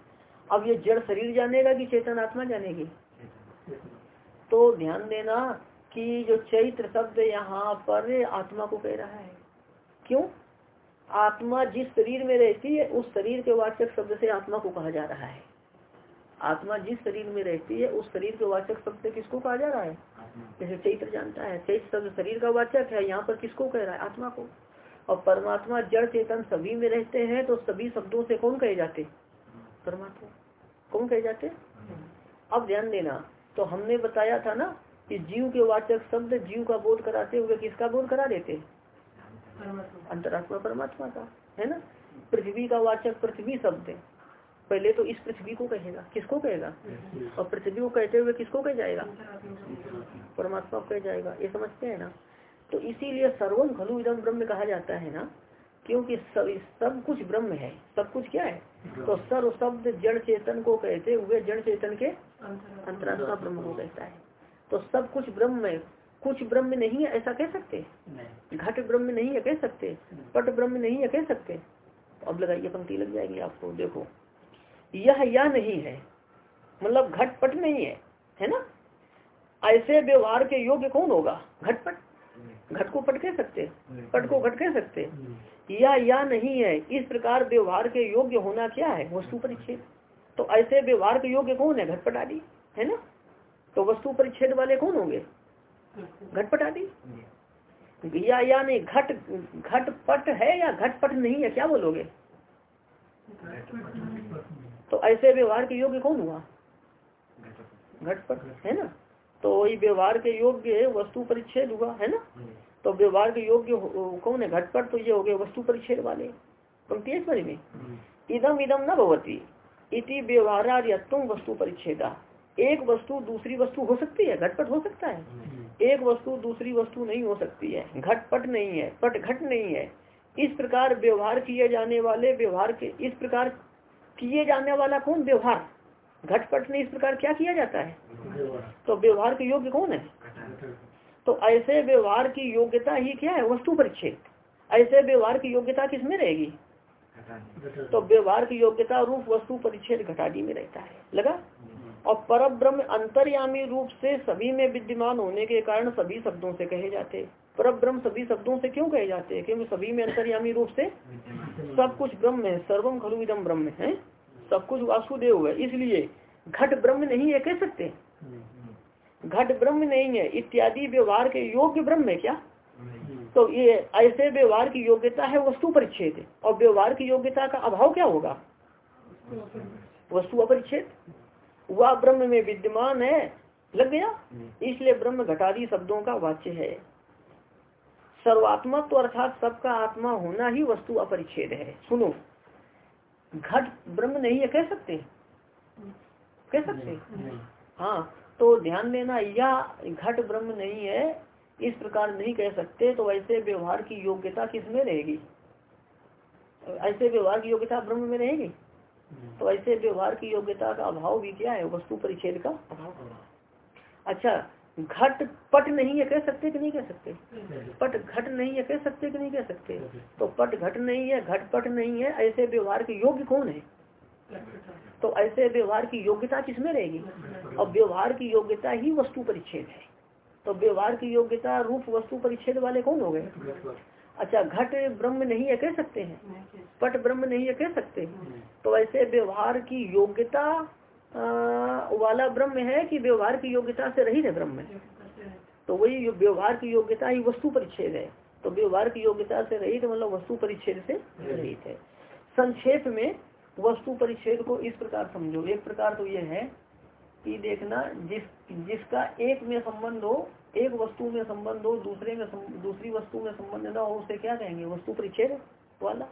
अब ये जड़ शरीर जानेगा कि चेतन आत्मा जानेगी? तो ध्यान देना कि जो चैत्र शब्द यहाँ पर आत्मा को कह रहा है। क्यों? आत्मा जिस शरीर में रहती है उस शरीर के वाचक शब्द से आत्मा को कहा जा रहा है। आत्मा जिस शरीर में रहती है उस शरीर के वाचक शब्द से किसको कहा जा रहा है? जैसे चैत्र जानता है। चैत्र शब्द शरीर का वाचक है यहाँ पर किसको कह रहा है? आत्मा को। और परमात्मा जड़ चेतन सभी में रहते हैं तो सभी शब्दों से कौन कहे जाते? परमात्मा। कौन कहे जाते? अब ध्यान देना तो हमने बताया था ना कि जीव के वाचक शब्द जीव का बोध कराते हुए किसका बोध करा देते अंतरात्मा परमात्मा का, है ना? पृथ्वी का वाचक पृथ्वी शब्द पहले तो इस पृथ्वी को कहेगा। किसको कहेगा? और पृथ्वी को कहते हुए किसको कह जाएगा? परमात्मा को कह जाएगा। ये समझते हैं ना? तो इसीलिए सर्वम खलु इदम ब्रह्म कहा जाता है ना? क्योंकि सब सब कुछ ब्रह्म है। सब कुछ क्या है? तो सर्व शब्द जड़ चेतन को कहते हुए जड़ चेतन के अंतरात्मा ब्रह्म को कहता है। तो सब कुछ ब्रह्म है कुछ ब्रह्म नहीं है ऐसा कह सकते? घट ब्रह्म नहीं है कह सकते? पट ब्रह्म नहीं है कह सकते? तो अब लगाइए पंक्ति लग जाएगी आपको देखो। यह या नहीं है मतलब घटपट नहीं है है ना? ऐसे व्यवहार के योग्य कौन होगा? घटपट घट को पट कह सकते? पट को घट कह सकते? या या नहीं है इस प्रकार व्यवहार के योग्य होना क्या है? वस्तु परिच्छेद। तो ऐसे व्यवहार के योग्य कौन है? घटपट आदि है ना? तो वस्तु परिच्छेद वाले कौन होंगे? घटपट आदि? या नहीं, घट, घटपट है या घटपट नहीं है, क्या बोलोगे? तो ऐसे व्यवहार के योग्य कौन हुआ? घटपट, है ना? तो ये व्यवहार के योग्य वस्तु परिच्छेद हुआ, है ना? तो व्यवहार के योग्य कौन है? घटपट तो ये हो गए वस्तु परिच्छेद वाले। पंक्ति बारे में? इदम इदम न भवती। इति व्यवहार्यत्म वस्तु परिच्छेदा। एक वस्तु दूसरी वस्तु हो सकती है? घटपट हो सकता है। एक वस्तु दूसरी वस्तु नहीं हो सकती है। घटपट नहीं है पट घट नहीं है। इस प्रकार व्यवहार किए जाने वाले व्यवहार के इस प्रकार किए जाने वाला कौन? व्यवहार। घटपट में इस प्रकार क्या किया जाता है? तो व्यवहार के योग्य कौन है? तो ऐसे व्यवहार की योग्यता ही क्या है? वस्तु परिच्छेद। ऐसे व्यवहार की योग्यता किसमें रहेगी? तो व्यवहार की योग्यता रूप वस्तु परिच्छेद घटादी में रहता है। लगा? और पर ब्रह्म अंतर्यामी रूप से सभी में विद्यमान होने के कारण सभी शब्दों से कहे जाते पर ब्रह्म सभी शब्दों से क्यों कहे जाते हैं? क्योंकि सभी में अंतर्यामी रूप से सब कुछ ब्रह्म है सर्वम खलु इदम ब्रह्म है। सब कुछ वासुदेव है, इसलिए घट ब्रह्म नहीं है, कह सकते घट ब्रह्म नहीं है, इत्यादि व्यवहार के योग्य ब्रह्म है क्या? तो ये ऐसे व्यवहार की योग्यता है, वस्तु परिच्छेद और व्यवहार की योग्यता का अभाव क्या होगा? वस्तु अपरिच्छेद। वह ब्रह्म में विद्यमान है। लग गया? इसलिए ब्रह्म घटादी शब्दों का वाच्य है। सर्वात्मत्व तो अर्थात सबका आत्मा होना ही वस्तु अपरिच्छेद है। सुनो घट ब्रह्म नहीं है कह सकते कह सकते हाँ तो ध्यान देना या घट ब्रह्म नहीं है इस प्रकार नहीं कह सकते तो ऐसे व्यवहार की योग्यता किसमें रहेगी? ऐसे व्यवहार की योग्यता ब्रह्म में रहेगी? तो ऐसे व्यवहार की योग्यता का अभाव भी क्या है? वस्तु परिच्छेद का अच्छा घट पट नहीं है कह सकते कि नहीं कह सकते? पट घट नहीं है कह सकते कि नहीं कह सकते? तो पट घट नहीं है घट पट नहीं है ऐसे व्यवहार के योग्य कौन है? तो ऐसे व्यवहार की योग्यता किसमें रहेगी? और व्यवहार की योग्यता ही वस्तु परिच्छेद है। तो व्यवहार की योग्यता रूप वस्तु परिच्छेद वाले कौन हो गए? अच्छा घट ब्रह्म नहीं है कह सकते हैं। पट ब्रह्म नहीं है कह सकते हैं। तो ऐसे व्यवहार की योग्यता वाला ब्रह्म है कि व्यवहार की योग्यता से रहित है ब्रह्म? तो वही व्यवहार की योग्यता ही वस्तु परिच्छेद है। तो व्यवहार की योग्यता से रहित मतलब वस्तु परिच्छेद से रहित। है। संक्षेप में वस्तु परिच्छेद को इस प्रकार समझो। एक प्रकार तो ये है कि देखना जिस जिसका एक में संबंध हो एक वस्तु में संबंध हो दूसरे में दूसरी वस्तु में संबंध ना हो उसे क्या कहेंगे? वस्तु परिच्छेद वाला।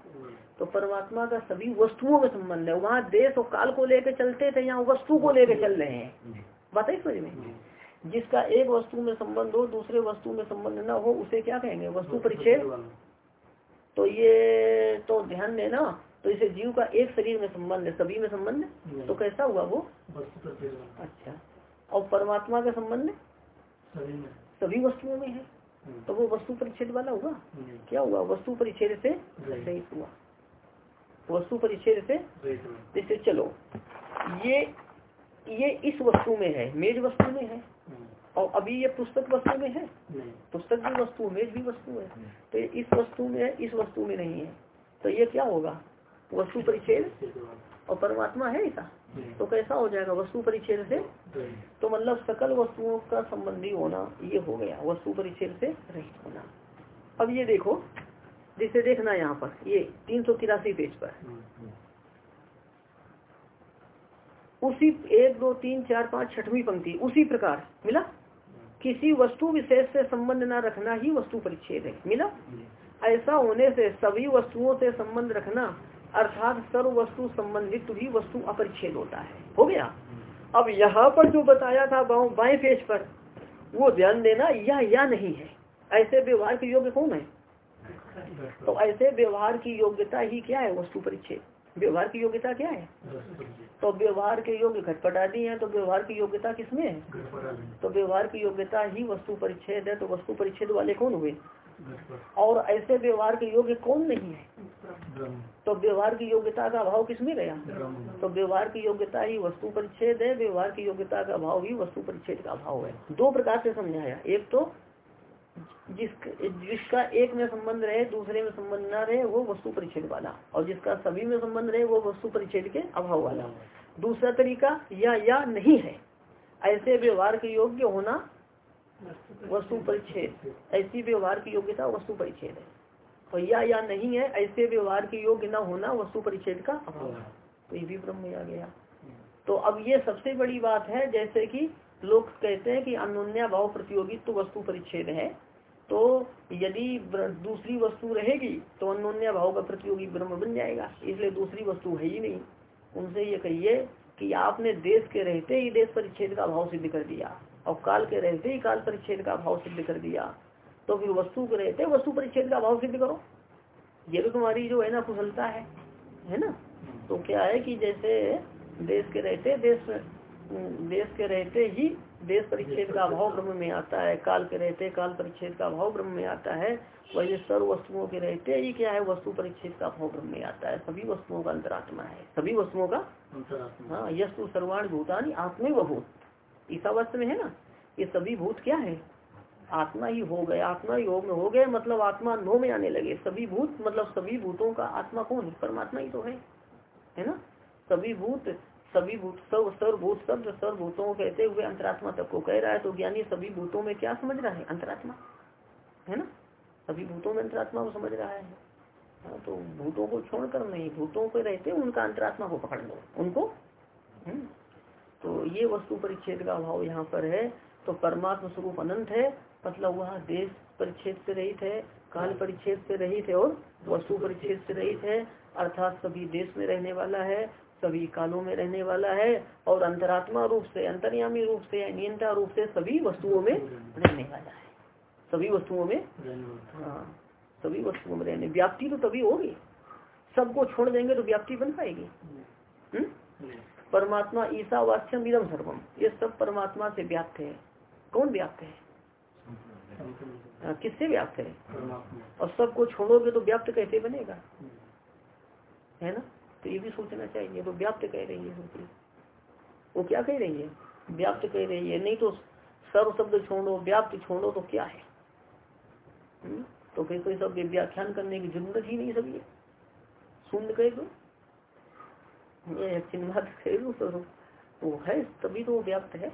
तो परमात्मा का सभी वस्तुओं में संबंध है। वहाँ देश और काल को लेकर चलते थे यहाँ वस्तु को लेकर चल रहे हैं। बात बताइए समझ में? जिसका एक वस्तु में संबंध हो दूसरे वस्तु में संबंध ना हो उसे क्या कहेंगे? वस्तु परिच्छेद। तो ये तो ध्यान देना तो इसे जीव का एक शरीर में संबंध है सभी में संबंध है? तो कैसा हुआ वो? अच्छा। और परमात्मा का संबंध है? सभी वस्तुओं में है। तो वो वस्तु परिच्छेद वाला हुआ? हम्म। क्या हुआ? वस्तु परिच्छेद से रहित हुआ। वस्तु परिच्छेद से जैसे चलो ये ये इस वस्तु में है मेज वस्तु में है। हम्म। और अभी ये पुस्तक वस्तु में है? पुस्तक भी वस्तु मेज भी वस्तु है। तो ये इस वस्तु में है इस वस्तु में नहीं है। तो ये क्या होगा? वस्तु परिच्छेद और परमात्मा है ऐसा। तो कैसा हो जाएगा? वस्तु परिच्छेद से? तो मतलब सकल वस्तुओं का संबंधी होना ये हो गया वस्तु परिच्छेद से रहित होना। अब ये देखो जिसे देखना यहाँ पर ये तीन सौ तिरासी पेज पर। हम्म। उसी एक दो तीन चार पाँच छठवीं पंक्ति उसी प्रकार मिला? किसी वस्तु विशेष से संबंध न रखना ही वस्तु परिच्छेद है। मिला? ऐसा होने से सभी वस्तुओं से संबंध रखना अर्थात सर्व वस्तु संबंधित भी वस्तु अपरिच्छेद होता है। हो गया? अब यहाँ पर जो बताया था बाएँ पेज पर, वो ध्यान देना या या नहीं है। ऐसे व्यवहार के योग्य कौन है? तो ऐसे व्यवहार की योग्यता ही क्या है? वस्तु परिच्छेद। व्यवहार की योग्यता क्या है? तो व्यवहार के योग्य घटपट आदि है तो व्यवहार की योग्यता किसमें है? तो व्यवहार की योग्यता ही वस्तु परिच्छेद है तो वस्तु परिच्छेद वाले कौन हुए। और ऐसे व्यवहार के योग्य कौन नहीं है? तो व्यवहार की योग्यता का अभाव किसमें गया? तो व्यवहार की योग्यता ही वस्तु परिच्छेद है व्यवहार की योग्यता का अभाव ही वस्तु परिच्छेद का अभाव है। दो प्रकार से समझाया एक तो जिस जिसका एक में संबंध रहे दूसरे में संबंध न रहे वो वस्तु परिच्छेद वाला। और जिसका सभी में संबंध रहे वो वस्तु परिच्छेद के अभाव वाला। दूसरा तरीका या या नहीं है। ऐसे व्यवहार के योग्य होना वस्तु परिच्छेद। ऐसी व्यवहार की योग्यता वस्तु परिच्छेद है। और या या नहीं है, ऐसे व्यवहार के योग्य न होना वस्तु परिच्छेद का अभाव है। तो ये भी ब्रह्म में आ गया। तो अब ये सबसे बड़ी बात है, जैसे कि लोग कहते हैं कि अन्योन्या भाव प्रतियोगी तो वस्तु परिच्छेद है। तो यदि दूसरी वस्तु रहेगी तो अन्योन्या भाव का प्रतियोगी ब्रह्म बन जाएगा। इसलिए दूसरी वस्तु है ही नहीं। उनसे ये कहिए कि आपने देश के रहते ही देश परिच्छेद का भाव सिद्ध कर दिया। और काल के रहते ही काल परिच्छेद का भाव सिद्ध कर दिया। तो फिर वस्तु के रहते वस्तु परिच्छेद का भाव सिद्ध करो। ये तो तुम्हारी जो है ना कुशलता है है ना? तो क्या है कि जैसे देश के रहते देश देश के रहते ही देश परिच्छेद का अभाव ब्रह्म में आता है काल के रहते काल परिच्छेद का अभाव ब्रह्म में आता है वैसे सर्व वस्तुओं के रहते ही क्या है वस्तु परिच्छेद का अभाव ब्रह्म में आता है। सभी वस्तुओं का अंतरात्मा है सभी वस्तुओं का हाँ यस्तु सर्वाण भूतानी आत्मे व भूत ईसावास्त्र में है ना? ये सभी भूत क्या है? आत्मा ही हो गए आत्मा योग में हो गए मतलब आत्मा नो में आने लगे। सभी भूत मतलब सभी भूतों का आत्मा कौन परमात्मा ही तो है। है ना? सभी भूत सभी भूत सर्व सर्वभूत शब्द सर्वभूतों को कहते हुए अंतरात्मा तक को कह रहा है तो ज्ञानी सभी भूतों में क्या समझ रहा है? अंतरात्मा। है ना? सभी भूतों में अंतरात्मा को समझ रहा है। हाँ, तो भूतों को छोड़कर नहीं भूतों पे रहते उनका अंतरात्मा को पकड़ लो। उनको? हम्म, तो ये वस्तु परिच्छेद का अभाव यहाँ पर है। तो परमात्मा स्वरूप अनंत है मतलब वह देश परिच्छेद से रहित है काल परिच्छेद से रहित है और वस्तु परिच्छेद से रहित है। अर्थात सभी देश में रहने वाला है सभी कालों में रहने वाला है और अंतरात्मा रूप से अंतर्यामी रूप से नियंत्रा रूप से सभी वस्तुओं में रहने वाला है। सभी वस्तुओं में हाँ। सभी वस्तुओं में रहने व्याप्ति तो तभी होगी। सबको छोड़ देंगे तो व्याप्ति बन पाएगी। हम्म? परमात्मा ईसा वाच्यम इदम सर्वम। ये सब परमात्मा से व्याप्त है। कौन व्याप्त है? हाँ, किससे व्याप्त है? और सबको छोड़ोगे तो व्याप्त कैसे बनेगा? है ना? तो ये भी सोचना चाहिए तो व्याप्त कह रही है श्रुति वो क्या कह रही है? व्याप्त कह रही है। नहीं तो सर्व शब्द छोड़ो व्याप्त छोड़ो तो क्या है? हम्म? तो कहीं कोई शब्द व्याख्यान करने की ज़रूरत ही नहीं सभी शून्य कह दो। ये कह तो वो है, तभी तो व्याप्त है।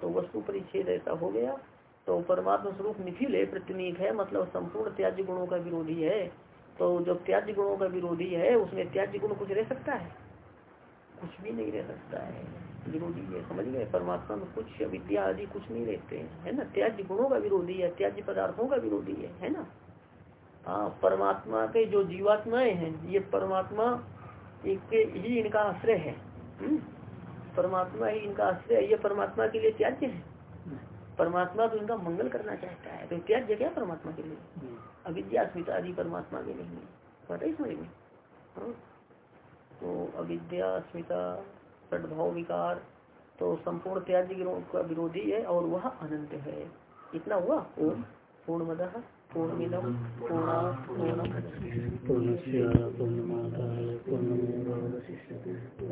तो वस्तु परिच्छेद ऐसा हो गया तो परमात्मा स्वरूप निखिल है, प्रतिनिक है मतलब संपूर्ण त्याज्य गुणों का विरोधी है। तो जब त्याज्य गुणों का विरोधी है, उसमें त्याज्य गुण कुछ रह सकता है? कुछ भी नहीं रह सकता है। विरोधी है, समझ गए? परमात्मा में कुछ विद्या आदि कुछ नहीं रहते हैं, है ना? त्याज्य गुणों का विरोधी है, त्याज्य पदार्थों का विरोधी है है ना? हाँ परमात्मा के जो जीवात्माएँ हैं, ये परमात्मा एक ही इनका आश्रय है। हम्म? परमात्मा ही इनका आश्रय है। ये परमात्मा के लिए त्याज्य है। परमात्मा तो इनका मंगल करना चाहता है। तो त्याज्य क्या परमात्मा के लिए? अविद्या स्मिता आदि परमात्मा के नहीं है। पता ही समझ में। हाँ? तो अविद्या अस्मिता सद्भाव विकार तो संपूर्ण त्याज्य का विरोधी है और वह अनंत है। इतना हुआ? ओम पूर्ण मद पूर्णमिदं पूर्णात् पूर्णं पूर्णस्य पूर्णमादाय पूर्णमेव